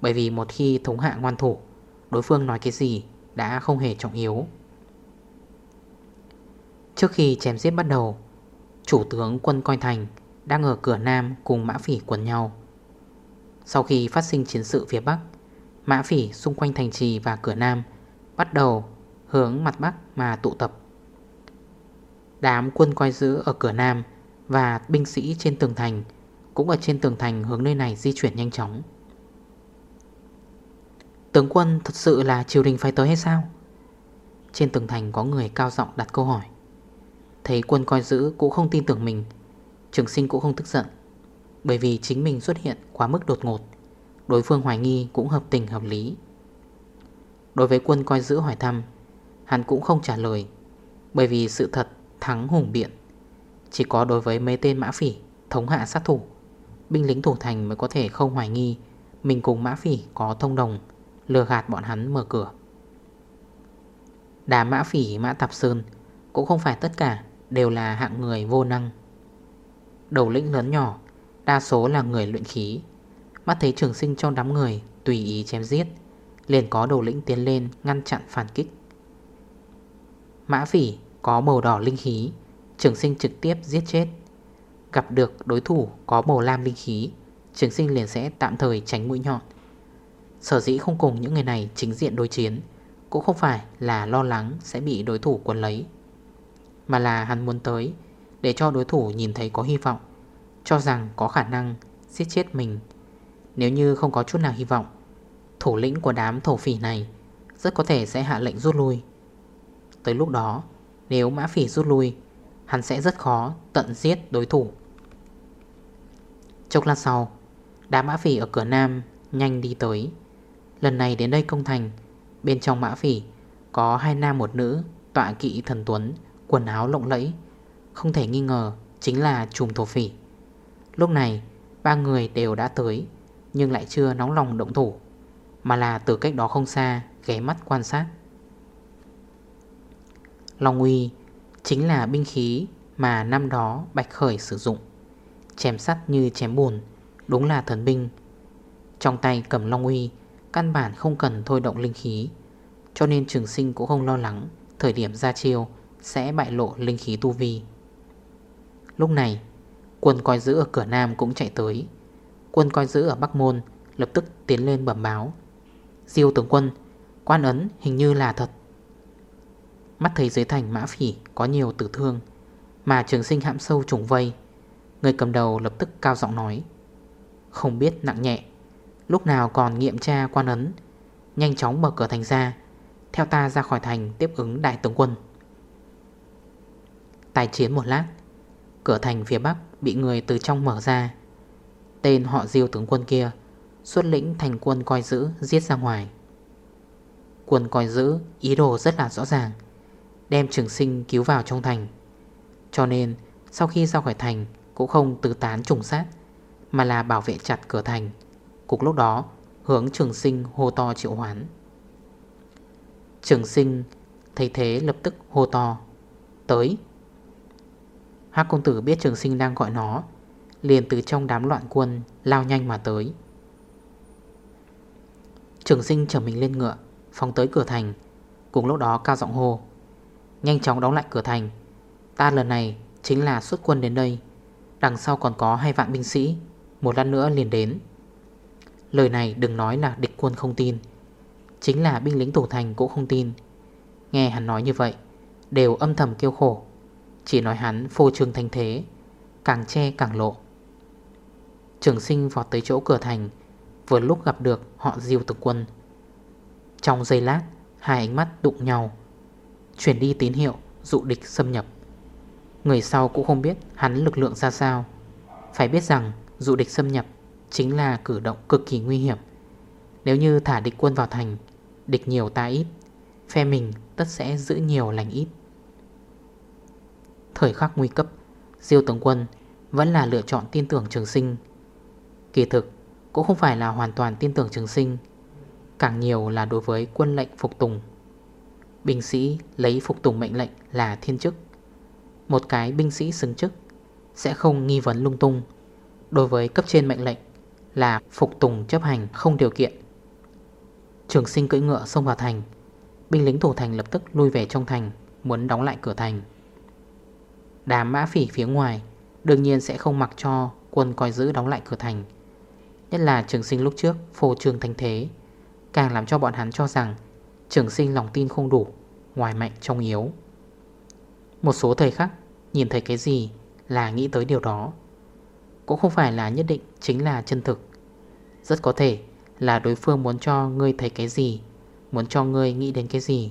[SPEAKER 1] Bởi vì một khi thống hạ ngoan thủ, Đối phương nói cái gì đã không hề trọng yếu. Trước khi chém giết bắt đầu, Chủ tướng quân coi thành Đang ở cửa Nam cùng Mã Phỉ quần nhau. Sau khi phát sinh chiến sự phía Bắc, Mã Phỉ xung quanh thành trì và cửa Nam Bắt đầu hướng mặt Bắc mà tụ tập. Đám quân coi giữ ở cửa Nam và binh sĩ trên tường thành. Cũng ở trên tường thành, hướng nơi này di chuyển nhanh chóng. Tướng quân, thật sự là triều đình phải tới hay sao? Trên tường thành có người cao giọng đặt câu hỏi. Thấy quân coi giữ cũng không tin tưởng mình, Trường sinh cũng không tức giận. Bởi vì chính mình xuất hiện quá mức đột ngột, Đối phương hoài nghi cũng hợp tình hợp lý. Đối với quân coi giữ hỏi thăm, Hắn cũng không trả lời. Bởi vì sự thật thắng hùng biện. Chỉ có đối với mấy tên mã phỉ, Thống hạ sát thủ. Binh lính thủ thành mới có thể không hoài nghi Mình cùng mã phỉ có thông đồng, Lừa gạt bọn hắn mở cửa. Đá mã phỉ, mã tạp sơn Cũng không phải tất cả Đều là hạng người vô năng. Đầu lĩnh lớn nhỏ, Đa số là người luyện khí. Mắt thấy trường sinh trong đám người Tùy ý chém giết, Liền có đầu lĩnh tiến lên ngăn chặn phản kích. Mã phỉ có màu đỏ linh khí Trường sinh trực tiếp giết chết. Gặp được đối thủ có màu lam linh khí, Trường sinh liền sẽ tạm thời tránh mũi nhọn. Sở dĩ không cùng những người này chính diện đối chiến, Cũng không phải là lo lắng sẽ bị đối thủ quân lấy, Mà là hắn muốn tới Để cho đối thủ nhìn thấy có hy vọng, Cho rằng có khả năng giết chết mình. Nếu như không có chút nào hy vọng, Thủ lĩnh của đám thổ phỉ này Rất có thể sẽ hạ lệnh rút lui. Tới lúc đó, Nếu mã phỉ rút lui Hắn sẽ rất khó tận giết đối thủ. Chốc lát sau, Đám mã phỉ ở cửa nam nhanh đi tới. Lần này đến đây công thành, Bên trong mã phỉ Có hai nam một nữ Tọa kỵ thần tuấn, Quần áo lộng lẫy. Không thể nghi ngờ Chính là trùm thổ phỉ. Lúc này, Ba người đều đã tới, Nhưng lại chưa nóng lòng động thủ, Mà là từ cách đó không xa Ghé mắt quan sát. Long uy Chính là binh khí Mà năm đó Bạch Khởi sử dụng. Chém sắt như chém bùn, Đúng là thần binh. Trong tay cầm Long uy, Căn bản không cần thôi động linh khí, Cho nên trường sinh cũng không lo lắng, Thời điểm ra chiêu Sẽ bại lộ linh khí tu vi. Lúc này, Quân coi giữ ở cửa Nam cũng chạy tới. Quân coi giữ ở Bắc Môn Lập tức tiến lên bẩm báo. Diêu tướng quân, Quan ấn hình như là thật. Mắt thấy dưới thành mã phỉ có nhiều tử thương, Mà trường sinh hãm sâu trùng vây. Người cầm đầu lập tức cao giọng nói, Không biết, nặng nhẹ, Lúc nào còn nghiệm tra quan ấn, Nhanh chóng mở cửa thành ra, Theo ta ra khỏi thành tiếp ứng đại tướng quân. Tài chiến một lát, Cửa thành phía bắc bị người từ trong mở ra. Tên họ diêu tướng quân kia Xuất lĩnh thành quân coi giữ giết ra ngoài. Quân coi giữ ý đồ rất là rõ ràng. Đem trường sinh cứu vào trong thành. Cho nên, sau khi ra khỏi thành, Cũng không từ tán trùng sát, Mà là bảo vệ chặt cửa thành. Cục lúc đó, hướng trường sinh hô to triệu hoán. Trường sinh thấy thế lập tức hô to, Tới! Hác công tử biết trường sinh đang gọi nó, Liền từ trong đám loạn quân Lao nhanh mà tới. Trường sinh trở mình lên ngựa, Phóng tới cửa thành. Cùng lúc đó cao giọng hô Nhanh chóng đóng lại cửa thành. Ta lần này chính là xuất quân đến đây. Đằng sau còn có hai vạn binh sĩ. Một lần nữa liền đến. Lời này đừng nói là địch quân không tin. Chính là binh lính thủ thành cũng không tin. Nghe hắn nói như vậy, Đều âm thầm kêu khổ. Chỉ nói hắn phô trương thanh thế, Càng che càng lộ. Trường sinh vọt tới chỗ cửa thành, Vừa lúc gặp được họ diêu tử quân. Trong giây lát, Hai ánh mắt đụng nhau. Chuyển đi tín hiệu, dụ địch xâm nhập. Người sau cũng không biết hắn lực lượng ra sao. Phải biết rằng, dụ địch xâm nhập Chính là cử động cực kỳ nguy hiểm. Nếu như thả địch quân vào thành, Địch nhiều ta ít, Phe mình tất sẽ giữ nhiều lành ít. Thời khắc nguy cấp, Diêu tướng quân vẫn là lựa chọn tin tưởng trường sinh. Kỳ thực, cũng không phải là hoàn toàn tin tưởng trường sinh, Càng nhiều là đối với quân lệnh phục tùng. Binh sĩ lấy phục tùng mệnh lệnh là thiên chức. Một cái binh sĩ xứng chức Sẽ không nghi vấn lung tung. Đối với cấp trên mệnh lệnh Là phục tùng chấp hành không điều kiện. Trường sinh cưỡi ngựa xông vào thành, Binh lính thủ thành lập tức lui về trong thành, Muốn đóng lại cửa thành. Đám mã phỉ phía ngoài Đương nhiên sẽ không mặc cho quân coi giữ đóng lại cửa thành. Nhất là trường sinh lúc trước phô trương thành thế, Càng làm cho bọn hắn cho rằng Trường sinh lòng tin không đủ, Ngoài mạnh trong yếu. Một số thời khắc, Nhìn thấy cái gì là nghĩ tới điều đó. Cũng không phải là nhất định chính là chân thực. Rất có thể là đối phương muốn cho ngươi thấy cái gì, Muốn cho ngươi nghĩ đến cái gì.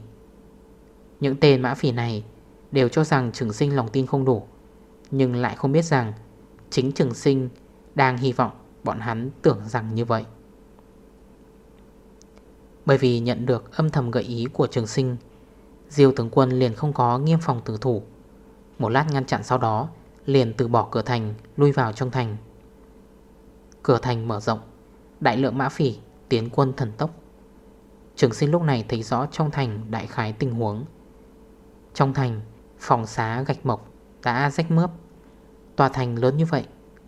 [SPEAKER 1] Những tên mã phỉ này Đều cho rằng trường sinh lòng tin không đủ, Nhưng lại không biết rằng Chính trường sinh đang hy vọng Bọn hắn tưởng rằng như vậy. Bởi vì nhận được âm thầm gợi ý của trường sinh, Diêu tướng quân liền không có nghiêm phòng tử thủ. Một lát ngăn chặn sau đó, Liền từ bỏ cửa thành, Lui vào trong thành. Cửa thành mở rộng, Đại lượng mã phỉ, tiến quân thần tốc. Trường sinh lúc này thấy rõ trong thành đại khái tình huống. Trong thành, phòng xá gạch mộc đã rách mướp. Tòa thành lớn như vậy,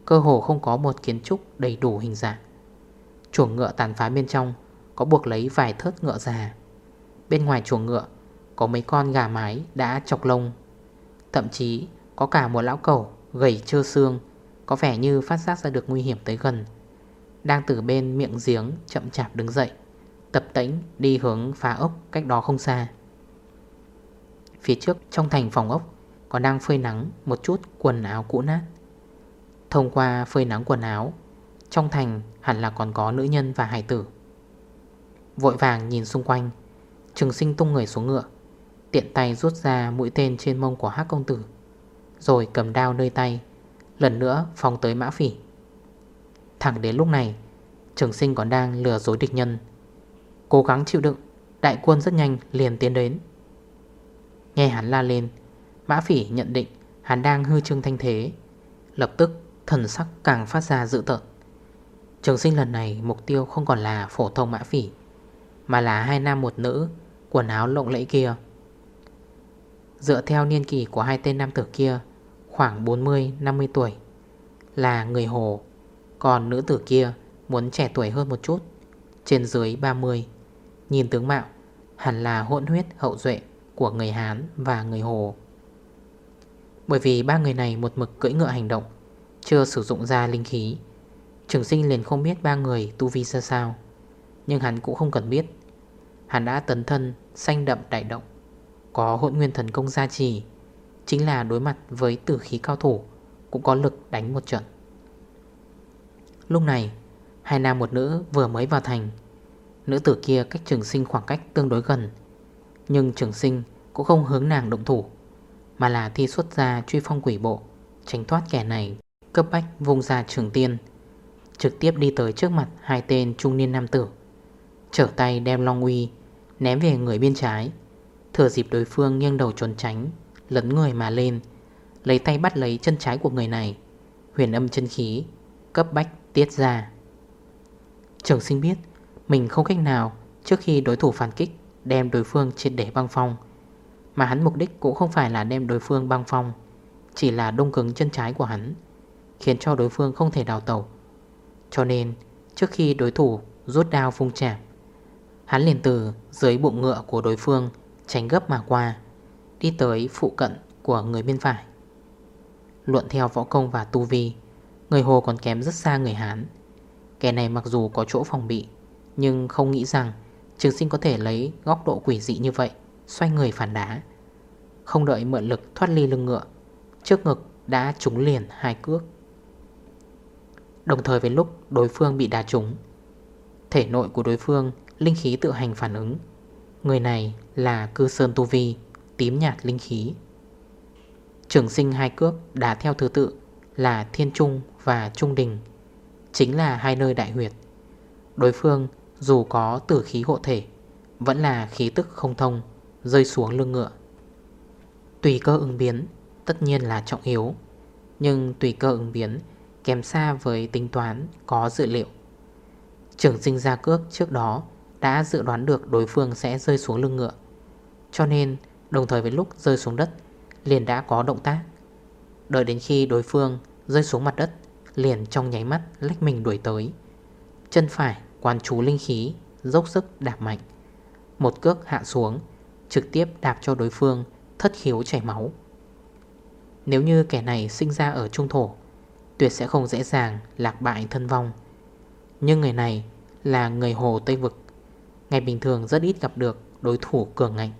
[SPEAKER 1] Cơ hồ không có một kiến trúc đầy đủ hình dạng. Chuồng ngựa tàn phá bên trong có buộc lấy vài thớt ngựa già. Bên ngoài chuồng ngựa, Có mấy con gà mái đã chọc lông. Thậm chí, có cả một lão cẩu Gầy trơ xương, Có vẻ như phát giác ra được nguy hiểm tới gần, Đang từ bên miệng giếng chậm chạp đứng dậy, Tập tĩnh đi hướng phá ốc cách đó không xa. Phía trước, trong thành phòng ốc, Còn đang phơi nắng một chút quần áo cũ nát. Thông qua phơi nắng quần áo, Trong thành hẳn là còn có nữ nhân và hải tử. Vội vàng nhìn xung quanh. Trường sinh tung người xuống ngựa, Tiện tay rút ra mũi tên trên mông của hắc công tử, Rồi cầm đao nơi tay, Lần nữa phóng tới mã phỉ. Thẳng đến lúc này, Trường sinh còn đang lừa dối địch nhân. Cố gắng chịu đựng, Đại quân rất nhanh liền tiến đến. Nghe hắn la lên, Mã phỉ nhận định hắn đang hư trương thanh thế, Lập tức thần sắc càng phát ra dự tợn. Trường sinh lần này mục tiêu không còn là phổ thông mã phỉ mà là hai nam một nữ, Quần áo lộng lẫy kia. Dựa theo niên kỳ của hai tên nam tử kia, Khoảng 40-50 tuổi, Là người hồ. Còn nữ tử kia muốn trẻ tuổi hơn một chút, Trên dưới 30 Nhìn tướng mạo, Hẳn là hỗn huyết hậu duệ Của người Hán và người Hồ. Bởi vì ba người này một mực cưỡi ngựa hành động, Chưa sử dụng ra linh khí, Trường sinh liền không biết ba người tu vi ra sao. Nhưng hắn cũng không cần biết Hắn đã tấn thân Xanh đậm đại động. Có hỗn nguyên thần công gia trì, Chính là đối mặt với tử khí cao thủ, Cũng có lực đánh một trận. Lúc này, Hai nam một nữ vừa mới vào thành. Nữ tử kia cách trường sinh khoảng cách tương đối gần, Nhưng trường sinh cũng không hướng nàng động thủ, Mà là thi xuất ra truy phong quỷ bộ, Tránh thoát kẻ này, Cấp bách vùng ra trường tiên, Trực tiếp đi tới trước mặt hai tên trung niên nam tử. Trở tay đem long uy Ném về người bên trái. Thừa dịp đối phương nghiêng đầu trốn tránh, Lấn người mà lên, Lấy tay bắt lấy chân trái của người này. Huyền âm chân khí Cấp bách tiết ra. Trường sinh biết, mình không cách nào trước khi đối thủ phản kích đem đối phương triệt để băng phong. Mà hắn mục đích cũng không phải là đem đối phương băng phong, Chỉ là đông cứng chân trái của hắn, Khiến cho đối phương không thể đào tẩu. Cho nên, trước khi đối thủ rút đao phung chạm Hắn liền từ dưới bụng ngựa của đối phương tránh gấp mà qua, Đi tới phụ cận của người bên phải. Luận theo võ công và tu vi, Người Hồ còn kém rất xa người Hán. Kẻ này mặc dù có chỗ phòng bị, nhưng không nghĩ rằng Trường sinh có thể lấy góc độ quỷ dị như vậy, Xoay người phản đá. Không đợi mượn lực thoát ly lưng ngựa, Trước ngực đã trúng liền hai cước. Đồng thời với lúc đối phương bị đá trúng, Thể nội của đối phương Linh khí tự hành phản ứng. Người này là cư sơn tu vi, Tím nhạt linh khí. Trường sinh hai cước đã theo thứ tự Là Thiên Trung và Trung Đình, Chính là hai nơi đại huyệt. Đối phương dù có tử khí hộ thể, Vẫn là khí tức không thông, Rơi xuống lưng ngựa. Tùy cơ ứng biến, Tất nhiên là trọng yếu, Nhưng tùy cơ ứng biến Kèm xa với tính toán có dự liệu. Trưởng sinh ra cước trước đó đã dự đoán được đối phương sẽ rơi xuống lưng ngựa. Cho nên, đồng thời với lúc rơi xuống đất, Liền đã có động tác. Đợi đến khi đối phương rơi xuống mặt đất, Liền trong nháy mắt lách mình đuổi tới. Chân phải Quan chú linh khí, Dốc sức đạp mạnh. Một cước hạ xuống, Trực tiếp đạp cho đối phương Thất khiếu chảy máu. Nếu như kẻ này sinh ra ở trung thổ, Tuyệt sẽ không dễ dàng lạc bại thân vong. Nhưng người này là người Hồ Tây Vực. Ngày bình thường rất ít gặp được đối thủ cường ngạnh.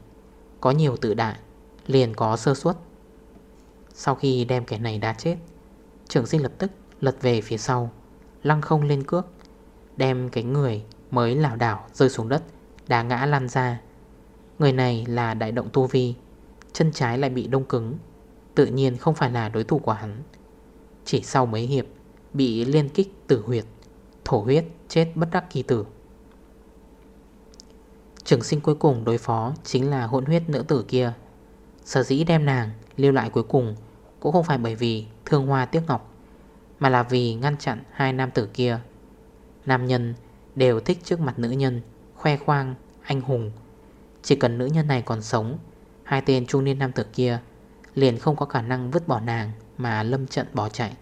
[SPEAKER 1] Có nhiều tự đại, Liền có sơ suất. Sau khi đem kẻ này đá chết Trường sinh lập tức lật về phía sau, Lăng không lên cước, Đem cái người Mới lảo đảo rơi xuống đất, Đá ngã lăn ra. Người này là đại động tu vi, Chân trái lại bị đông cứng, Tự nhiên không phải là đối thủ của hắn. Chỉ sau mấy hiệp, Bị liên kích tử huyệt, Thổ huyết, chết bất đắc kỳ tử. Trường sinh cuối cùng đối phó Chính là hỗn huyết nữ tử kia. Sở dĩ đem nàng lưu lại cuối cùng Cũng không phải bởi vì thương hoa tiếc ngọc Mà là vì ngăn chặn hai nam tử kia. Nam nhân đều thích trước mặt nữ nhân Khoe khoang, anh hùng. Chỉ cần nữ nhân này còn sống Hai tên trung niên nam tử kia Liền không có khả năng vứt bỏ nàng Mà lâm trận bỏ chạy.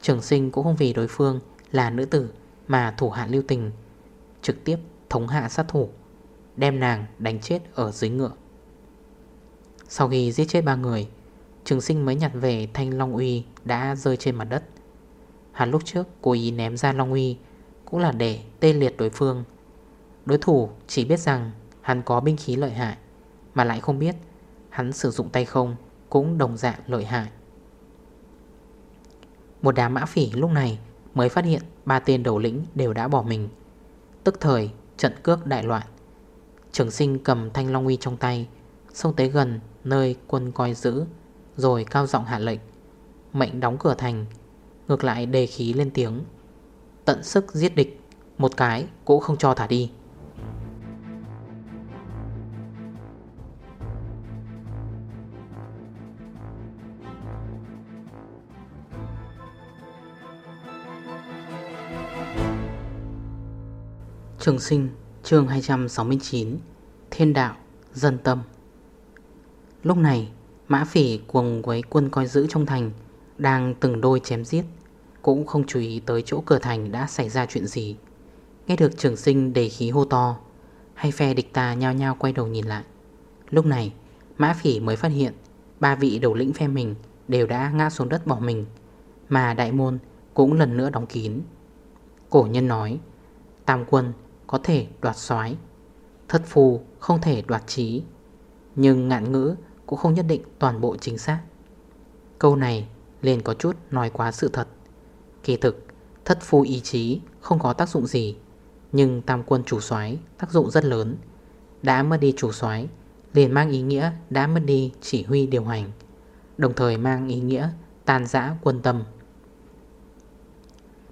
[SPEAKER 1] Trường sinh cũng không vì đối phương Là nữ tử mà thủ hạ lưu tình Trực tiếp thống hạ sát thủ, Đem nàng đánh chết ở dưới ngựa. Sau khi giết chết ba người, Trường sinh mới nhặt về thanh Long Uy Đã rơi trên mặt đất. Hắn lúc trước cố ý ném ra Long Uy Cũng là để tê liệt đối phương. Đối thủ chỉ biết rằng Hắn có binh khí lợi hại, Mà lại không biết Hắn sử dụng tay không Cũng đồng dạng lợi hại. Một đám mã phỉ lúc này Mới phát hiện ba tên đầu lĩnh đều đã bỏ mình. Tức thời trận cước đại loạn Trường sinh cầm thanh long uy trong tay, Xông tới gần nơi quân coi giữ, Rồi cao giọng hạ lệnh. Mệnh đóng cửa thành, Ngược lại đề khí lên tiếng. Tận sức giết địch, Một cái cũng không cho thả đi. Trường sinh, chương 269 Thiên đạo, Dân tâm. Lúc này, Mã phỉ cùng với quân coi giữ trong thành, Đang từng đôi chém giết. Cũng không chú ý tới chỗ cửa thành đã xảy ra chuyện gì. Nghe được trường sinh đầy khí hô to, Hay phe địch ta nhao nhao quay đầu nhìn lại. Lúc này, Mã phỉ mới phát hiện, Ba vị đầu lĩnh phe mình Đều đã ngã xuống đất bỏ mình, Mà đại môn cũng lần nữa đóng kín. Cổ nhân nói, Tam quân có thể đoạt soái Thất phù không thể đoạt trí, Nhưng ngạn ngữ cũng không nhất định toàn bộ chính xác. Câu này liền có chút nói quá sự thật. Kỳ thực, Thất phu ý chí không có tác dụng gì, Nhưng tam quân chủ soái tác dụng rất lớn. Đã mất đi chủ soái, liền mang ý nghĩa đã mất đi chỉ huy điều hành, Đồng thời mang ý nghĩa tàn giã quân tâm.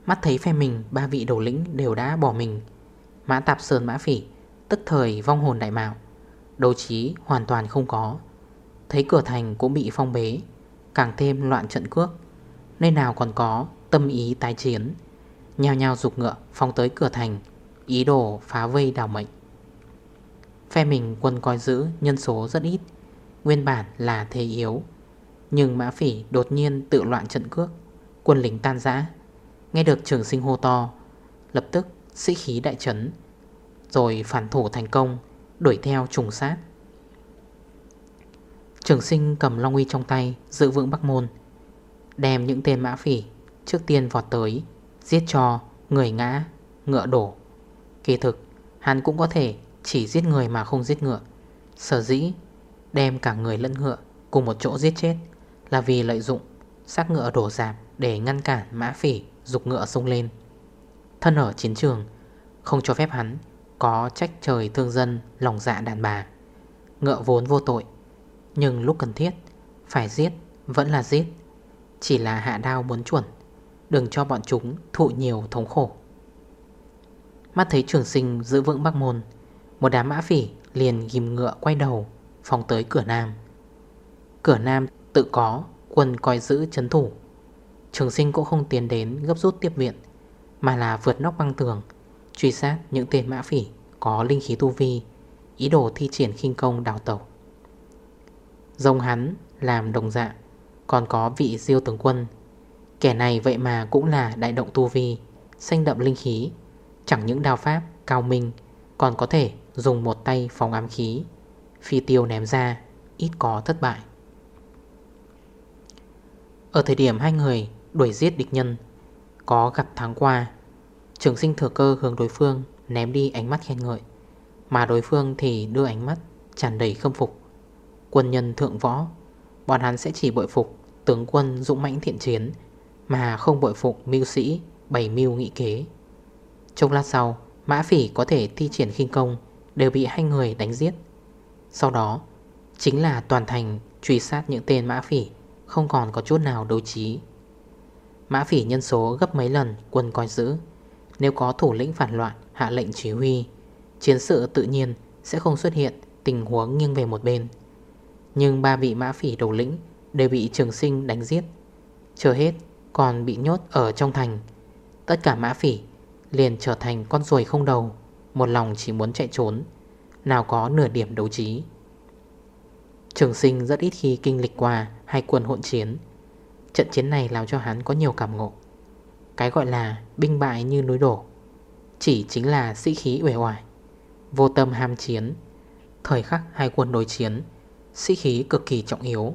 [SPEAKER 1] Mắt thấy phe mình ba vị đầu lĩnh đều đã bỏ mình Mã tạp sơn mã phỉ, Tức thời vong hồn đại mạo. Đấu trí hoàn toàn không có. Thấy cửa thành cũng bị phong bế, Càng thêm loạn trận cước. Nơi nào còn có tâm ý tái chiến. Nhao nhao dục ngựa phong tới cửa thành, Ý đồ phá vây đảo mệnh. Phe mình quân coi giữ nhân số rất ít, Nguyên bản là thế yếu. Nhưng mã phỉ đột nhiên tự loạn trận cước, Quân lính tan rã. Nghe được trường sinh hô to, Lập tức sĩ khí đại trấn Rồi phản thủ thành công, Đuổi theo trùng sát. Trường sinh cầm Long Uy trong tay, Giữ vững Bắc Môn, Đem những tên mã phỉ Trước tiên vọt tới, Giết cho người ngã, Ngựa đổ. Kỳ thực, hắn cũng có thể chỉ giết người mà không giết ngựa. Sở dĩ Đem cả người lẫn ngựa Cùng một chỗ giết chết Là vì lợi dụng xác ngựa đổ giảm Để ngăn cản mã phỉ dục ngựa sông lên. Thân ở chiến trường, Không cho phép hắn Có trách trời thương dân lòng dạ đàn bà Ngựa vốn vô tội. Nhưng lúc cần thiết, Phải giết vẫn là giết, Chỉ là hạ đao muốn chuẩn Đừng cho bọn chúng thụ nhiều thống khổ. Mắt thấy trường sinh giữ vững bắc môn, Một đám mã phỉ liền ghim ngựa quay đầu Phòng tới cửa nam. Cửa nam tự có Quân coi giữ chấn thủ. Trường sinh cũng không tiến đến gấp rút tiếp viện. Mà là vượt nóc băng tường. Truy sát những tên mã phỉ Có linh khí tu vi, Ý đồ thi triển khinh công đào tẩu. Dông hắn làm đồng dạng, Còn có vị diêu tướng quân. Kẻ này vậy mà cũng là đại động tu vi Xanh đậm linh khí. Chẳng những đào pháp, cao minh, Còn có thể dùng một tay phòng ám khí. Phi tiêu ném ra, Ít có thất bại. Ở thời điểm hai người đuổi giết địch nhân có gặp tháng qua. Trường sinh thừa cơ hướng đối phương, Ném đi ánh mắt khen ngợi. Mà đối phương thì đưa ánh mắt tràn đầy khâm phục. Quân nhân thượng võ, Bọn hắn sẽ chỉ bội phục Tướng quân dũng mãnh thiện chiến, Mà không bội phục mưu sĩ Bày mưu nghị kế. Trong lát sau, Mã phỉ có thể thi triển khinh công Đều bị hai người đánh giết. Sau đó, Chính là toàn thành truy sát những tên mã phỉ, Không còn có chút nào đấu trí. Mã phỉ nhân số gấp mấy lần quân coi giữ. Nếu có thủ lĩnh phản loạn, hạ lệnh chỉ huy, Chiến sự tự nhiên sẽ không xuất hiện tình huống nghiêng về một bên. Nhưng ba vị mã phỉ đầu lĩnh đều bị trường sinh đánh giết. Chờ hết, còn bị nhốt ở trong thành. Tất cả mã phỉ liền trở thành con ruồi không đầu, Một lòng chỉ muốn chạy trốn. Nào có nửa điểm đấu trí. Trường sinh rất ít khi kinh lịch qua hai quân hỗn chiến. Trận chiến này làm cho hắn có nhiều cảm ngộ. Cái gọi là binh bại như núi đổ, Chỉ chính là sĩ khí uể oải, Vô tâm ham chiến. Thời khắc hai quân đối chiến, Sĩ khí cực kỳ trọng yếu.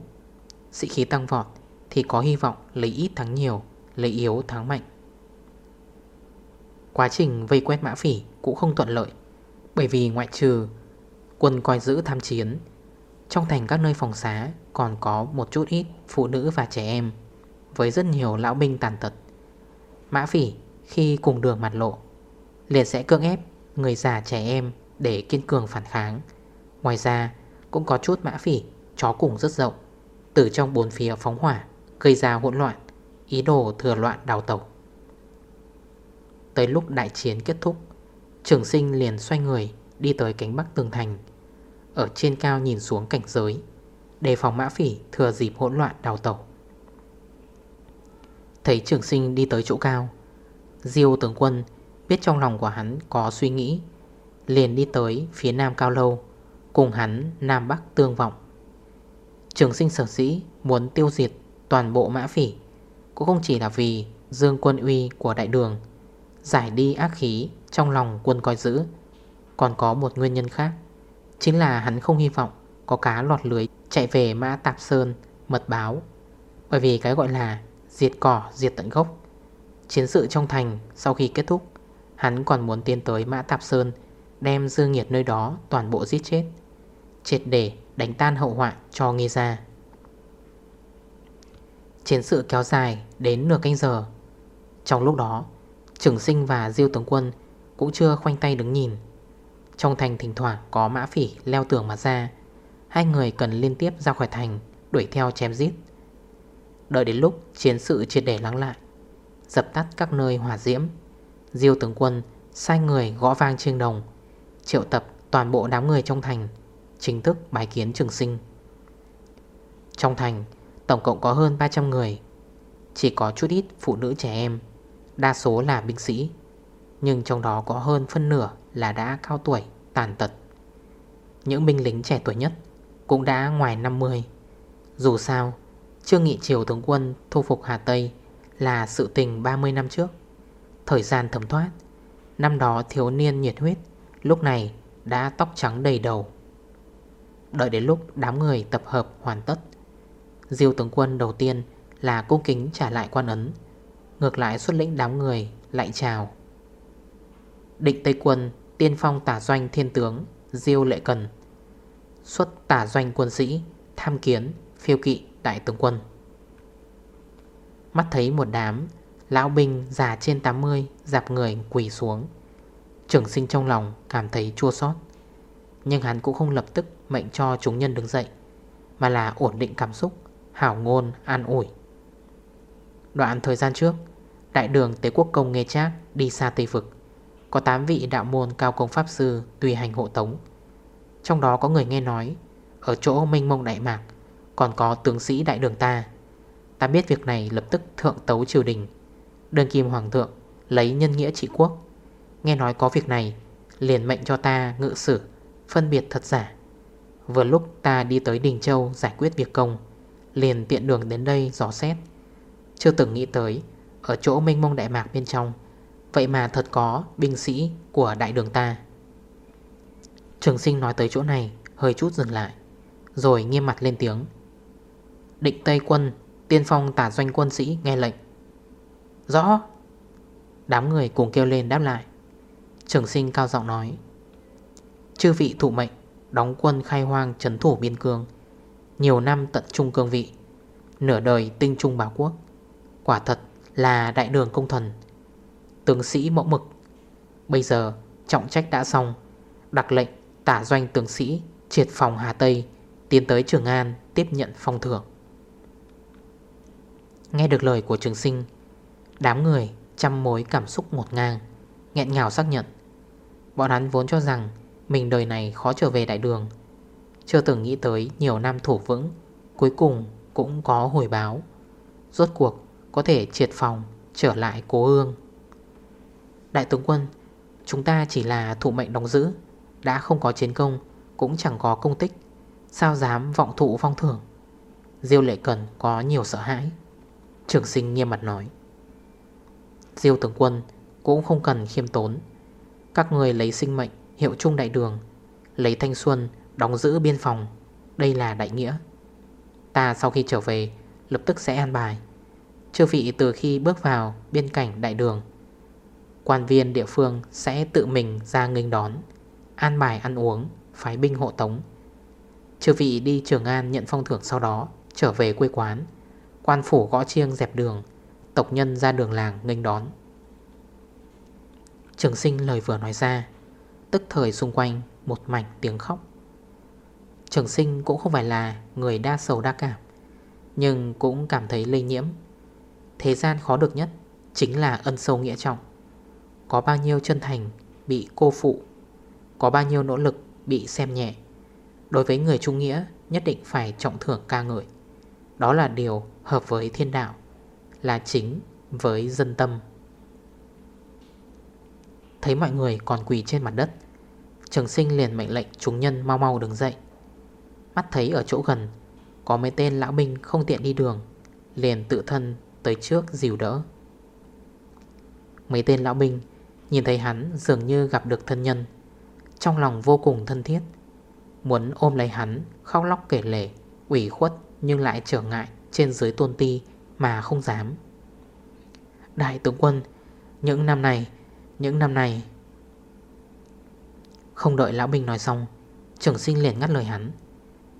[SPEAKER 1] Sĩ khí tăng vọt Thì có hy vọng lấy ít thắng nhiều, Lấy yếu thắng mạnh. Quá trình vây quét mã phỉ cũng không thuận lợi, Bởi vì ngoại trừ Quân coi giữ tham chiến, Trong thành các nơi phòng xá Còn có một chút ít phụ nữ và trẻ em. Với rất nhiều lão binh tàn tật. Mã phỉ khi cùng đường mặt lộ, Liền sẽ cưỡng ép người già trẻ em Để kiên cường phản kháng. Ngoài ra, cũng có chút mã phỉ Chó cùng rất rộng, Từ trong bốn phía phóng hỏa, Gây ra hỗn loạn, Ý đồ thừa loạn đào tẩu. Tới lúc đại chiến kết thúc, Trường sinh liền xoay người Đi tới cánh bắc tường thành. Ở trên cao nhìn xuống cảnh giới, Đề phòng mã phỉ thừa dịp hỗn loạn đào tẩu. Thấy trường sinh đi tới chỗ cao. Diêu tướng quân Biết trong lòng của hắn có suy nghĩ, Liền đi tới phía nam cao lâu, Cùng hắn nam bắc tương vọng. Trường sinh sở sĩ Muốn tiêu diệt toàn bộ mã phỉ Cũng không chỉ là vì Dương quân uy của đại đường, Giải đi ác khí trong lòng quân coi giữ. Còn có một nguyên nhân khác, Chính là hắn không hy vọng Có cá lọt lưới chạy về mã tạp sơn Mật báo. Bởi vì cái gọi là diệt cỏ, diệt tận gốc. Chiến sự trong thành sau khi kết thúc, Hắn còn muốn tiến tới mã tạp sơn, Đem dương nhiệt nơi đó toàn bộ giết chết, Triệt để đánh tan hậu họa cho nghi ra Chiến sự kéo dài đến nửa canh giờ. Trong lúc đó trưởng sinh và diêu tướng quân Cũng chưa khoanh tay đứng nhìn. Trong thành thỉnh thoảng có mã phỉ leo tường mà ra, Hai người cần liên tiếp ra khỏi thành Đuổi theo chém giết. Đợi đến lúc chiến sự triệt để lắng lại Dập tắt các nơi hỏa diễm Diêu tướng quân sai người gõ vang chiêng đồng Triệu tập toàn bộ đám người trong thành Chính thức bài kiến trường sinh. Trong thành Tổng cộng có hơn 300 người Chỉ có chút ít phụ nữ trẻ em Đa số là binh sĩ Nhưng trong đó có hơn phân nửa là đã cao tuổi, tàn tật. Những binh lính trẻ tuổi nhất Cũng đã ngoài 50 Dù sao Trương Nghị Triều tướng quân thu phục Hà Tây Là sự tình 30 năm trước. Thời gian thấm thoát, Năm đó thiếu niên nhiệt huyết, Lúc này đã tóc trắng đầy đầu. Đợi đến lúc đám người tập hợp hoàn tất, Diêu tướng quân đầu tiên là cung kính trả lại quan ấn, Ngược lại xuất lĩnh đám người lại chào. Định Tây Quân Tiên phong tả doanh thiên tướng Diêu Lệ Cần, Xuất tả doanh quân sĩ Tham kiến, phiêu kỵ đại tướng quân. Mắt thấy một đám Lão binh già trên 80 Dạp người quỳ xuống. Trưởng sinh trong lòng cảm thấy chua sót Nhưng hắn cũng không lập tức Mệnh cho chúng nhân đứng dậy, Mà là ổn định cảm xúc, Hảo ngôn, an ủi. Đoạn thời gian trước, Đại đường Tế Quốc Công Nghê Trác đi xa Tây Vực, Có 8 vị đạo môn cao công pháp sư tùy hành hộ tống. Trong đó có người nghe nói, Ở chỗ Minh Mông Đại Mạc còn có tướng sĩ đại đường ta. Ta biết việc này lập tức thượng tấu triều đình. Đơn kim hoàng thượng Lấy nhân nghĩa trị quốc. Nghe nói có việc này, Liền mệnh cho ta ngự sử, Phân biệt thật giả. Vừa lúc ta đi tới Đình Châu giải quyết việc công, Liền tiện đường đến đây gió xét. Chưa từng nghĩ tới, Ở chỗ mênh mông đại mạc bên trong, Vậy mà thật có binh sĩ của đại đường ta. Trường sinh nói tới chỗ này, Hơi chút dừng lại, Rồi nghiêm mặt lên tiếng. Định Tây quân, Tiên phong tả doanh quân sĩ nghe lệnh. Rõ. Đám người cùng kêu lên đáp lại. Trường sinh cao giọng nói. Chư vị thủ mệnh, Đóng quân khai hoang trấn thủ biên cương. Nhiều năm tận trung cương vị, Nửa đời tinh trung bảo quốc. Quả thật là đại đường công thần. Tướng sĩ mẫu mực. Bây giờ, trọng trách đã xong. Đặc lệnh tả doanh tướng sĩ Triệt phòng Hà Tây, Tiến tới Trường An tiếp nhận phong thưởng. Nghe được lời của trường sinh, Đám người trăm mối cảm xúc một ngang, nghẹn ngào xác nhận. Bọn hắn vốn cho rằng Mình đời này khó trở về đại đường. Chưa từng nghĩ tới nhiều năm thủ vững, Cuối cùng cũng có hồi báo. Rốt cuộc có thể triệt phòng, Trở lại cố hương. Đại tướng quân, Chúng ta chỉ là thụ mệnh đóng giữ, Đã không có chiến công, Cũng chẳng có công tích. Sao dám vọng thụ phong thưởng? Diêu lệ cần có nhiều sợ hãi. Trường sinh nghiêm mặt nói. Diêu tướng quân cũng không cần khiêm tốn. Các người lấy sinh mệnh, hiệu trung đại đường, Lấy thanh xuân, đóng giữ biên phòng. Đây là đại nghĩa. Ta sau khi trở về, Lập tức sẽ an bài. Chư vị từ khi bước vào biên cảnh đại đường, Quan viên địa phương sẽ tự mình ra nghênh đón, An bài ăn uống, Phái binh hộ tống. Chư vị đi Trường An nhận phong thưởng sau đó, Trở về quê quán. Quan phủ gõ chiêng dẹp đường, Tộc nhân ra đường làng nghênh đón. Trường sinh lời vừa nói ra, Tức thời xung quanh một mảnh tiếng khóc. Trường sinh cũng không phải là người đa sầu đa cảm, Nhưng cũng cảm thấy lây nhiễm. Thế gian khó được nhất Chính là ân sâu nghĩa trọng. Có bao nhiêu chân thành bị cô phụ, Có bao nhiêu nỗ lực bị xem nhẹ, Đối với người trung nghĩa Nhất định phải trọng thưởng ca ngợi. Đó là điều hợp với thiên đạo, Là chính với dân tâm. Thấy mọi người còn quỳ trên mặt đất, Trường sinh liền mệnh lệnh chúng nhân mau mau đứng dậy. Mắt thấy ở chỗ gần, Có mấy tên lão binh không tiện đi đường, Liền tự thân tới trước dìu đỡ. Mấy tên lão binh Nhìn thấy hắn dường như gặp được thân nhân, Trong lòng vô cùng thân thiết, Muốn ôm lấy hắn, Khóc lóc kể lể, ủy khuất nhưng lại trở ngại Trên dưới tôn ti mà không dám. Đại tướng quân, Những năm này, Những năm này. Không đợi lão binh nói xong, Trường sinh liền ngắt lời hắn.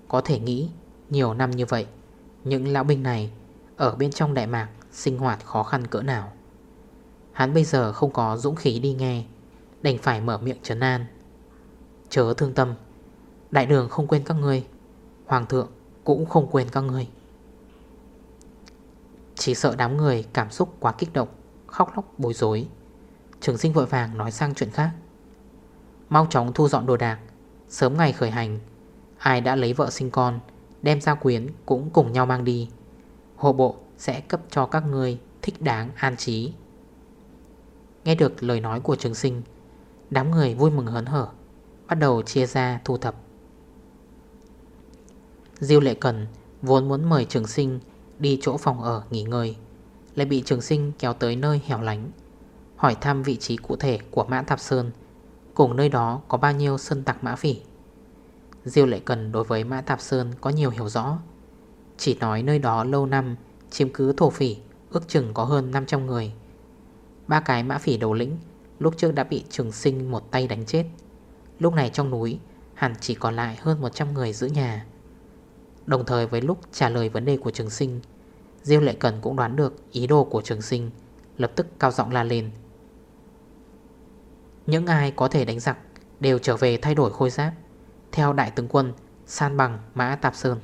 [SPEAKER 1] Có thể nghĩ, nhiều năm như vậy, Những lão binh này Ở bên trong Đại Mạc sinh hoạt khó khăn cỡ nào. Hắn bây giờ không có dũng khí đi nghe, Đành phải mở miệng trấn an. Chớ thương tâm, Đại đường không quên các ngươi, Hoàng thượng cũng không quên các người Chỉ sợ đám người cảm xúc quá kích động, Khóc lóc bối rối. Trường sinh vội vàng nói sang chuyện khác. Mau chóng thu dọn đồ đạc, Sớm ngày khởi hành. Ai đã lấy vợ sinh con, Đem ra quyến cũng cùng nhau mang đi. Hộ bộ sẽ cấp cho các người thích đáng, an trí. Nghe được lời nói của trường sinh, Đám người vui mừng hớn hở, Bắt đầu chia ra thu thập. Diêu lệ cần vốn muốn mời trường sinh Đi chỗ phòng ở nghỉ ngơi, Lại bị trường sinh kéo tới nơi hẻo lánh, Hỏi thăm vị trí cụ thể của Mã Thạp Sơn, Cùng nơi đó có bao nhiêu sơn tặc mã phỉ. Diêu lệ cần đối với Mã Tạp Sơn có nhiều hiểu rõ, Chỉ nói nơi đó lâu năm Chiếm cứ thổ phỉ, Ước chừng có hơn 500 người. Ba cái mã phỉ đầu lĩnh Lúc trước đã bị trường sinh một tay đánh chết, Lúc này trong núi Hẳn chỉ còn lại hơn 100 người giữ nhà. Đồng thời với lúc trả lời vấn đề của trường sinh, Diêu Lệ Cần cũng đoán được ý đồ của trường sinh, Lập tức cao giọng la lên. Những ai có thể đánh giặc Đều trở về thay đổi khôi giáp, Theo đại tướng quân San bằng Mã Tạp Sơn.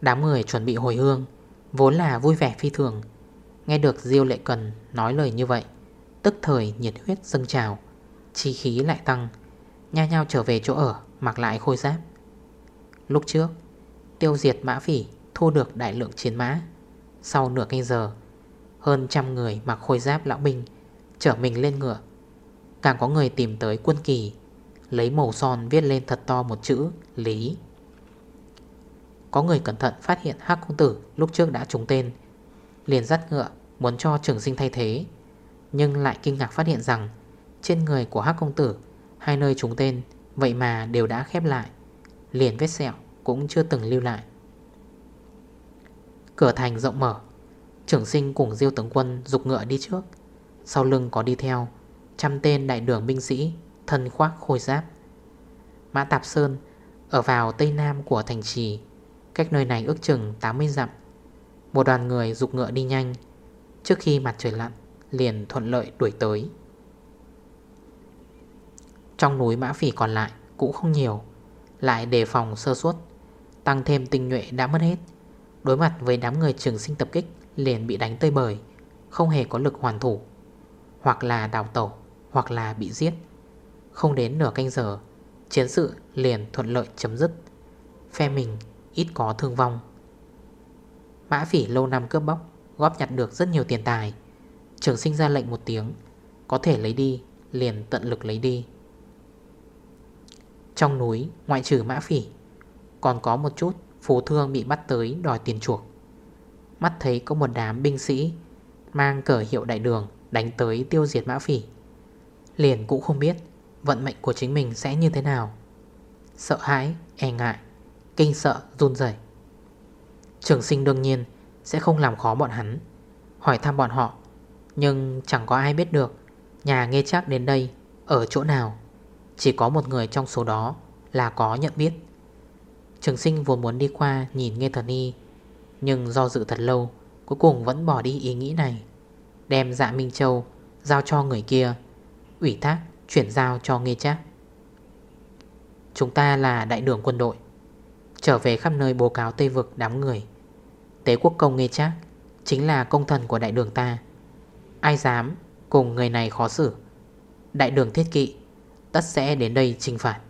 [SPEAKER 1] Đám người chuẩn bị hồi hương, Vốn là vui vẻ phi thường. Nghe được Diêu Lệ Cần nói lời như vậy, Tức thời nhiệt huyết dâng trào, Chi khí lại tăng Nha nhau trở về chỗ ở, Mặc lại khôi giáp. Lúc trước Tiêu diệt mã phỉ, Thu được đại lượng chiến mã. Sau nửa canh giờ, Hơn trăm người mặc khôi giáp lão binh Chở mình lên ngựa. Càng có người tìm tới quân kỳ, Lấy màu son viết lên thật to một chữ, Lý. Có người cẩn thận phát hiện Hắc Công Tử lúc trước đã trúng tên, Liền dắt ngựa muốn cho trường sinh thay thế. Nhưng lại kinh ngạc phát hiện rằng, Trên người của Hắc Công Tử Hai nơi trúng tên, Vậy mà đều đã khép lại, Liền vết sẹo cũng chưa từng lưu lại. Cửa thành rộng mở Trưởng sinh cùng diêu tướng quân dục ngựa đi trước. Sau lưng có đi theo Trăm tên đại đường binh sĩ, Thân khoác khôi giáp. Mã Tạp Sơn Ở vào tây nam của thành trì, Cách nơi này ước chừng 80 dặm. Một đoàn người dục ngựa đi nhanh, Trước khi mặt trời lặn, Liền thuận lợi đuổi tới. Trong núi mã phỉ còn lại cũng không nhiều, Lại đề phòng sơ suất. Tăng thêm tinh nhuệ đã mất hết. Đối mặt với đám người trường sinh tập kích, Liền bị đánh tơi bời, Không hề có lực hoàn thủ, Hoặc là đào tẩu, Hoặc là bị giết. Không đến nửa canh giờ, Chiến sự liền thuận lợi chấm dứt. Phe mình ít có thương vong. Mã phỉ lâu năm cướp bóc, Góp nhặt được rất nhiều tiền tài. Trường sinh ra lệnh một tiếng, Có thể lấy đi, Liền tận lực lấy đi. Trong núi, ngoại trừ mã phỉ còn có một chút phú thương bị bắt tới đòi tiền chuộc. Mắt thấy có một đám binh sĩ Mang cờ hiệu đại đường Đánh tới tiêu diệt mã phỉ Liền cũng không biết Vận mệnh của chính mình sẽ như thế nào. Sợ hãi, e ngại Kinh sợ, run rẩy. Trường sinh đương nhiên Sẽ không làm khó bọn hắn Hỏi thăm bọn họ Nhưng chẳng có ai biết được Nhà nghe chắc đến đây Ở chỗ nào. Chỉ có một người trong số đó Là có nhận biết. Trường sinh vốn muốn đi qua nhìn nghe thần y, Nhưng do dự thật lâu, Cuối cùng vẫn bỏ đi ý nghĩ này, Đem dạ Minh Châu Giao cho người kia, Ủy thác, chuyển giao cho nghe chắc Chúng ta là đại đường quân đội, Trở về khắp nơi bố cáo Tây Vực đám người. Tế quốc công nghe chắc Chính là công thần của đại đường ta. Ai dám cùng người này khó xử? Đại đường thiết kỵ, Tất sẽ đến đây trinh phạt.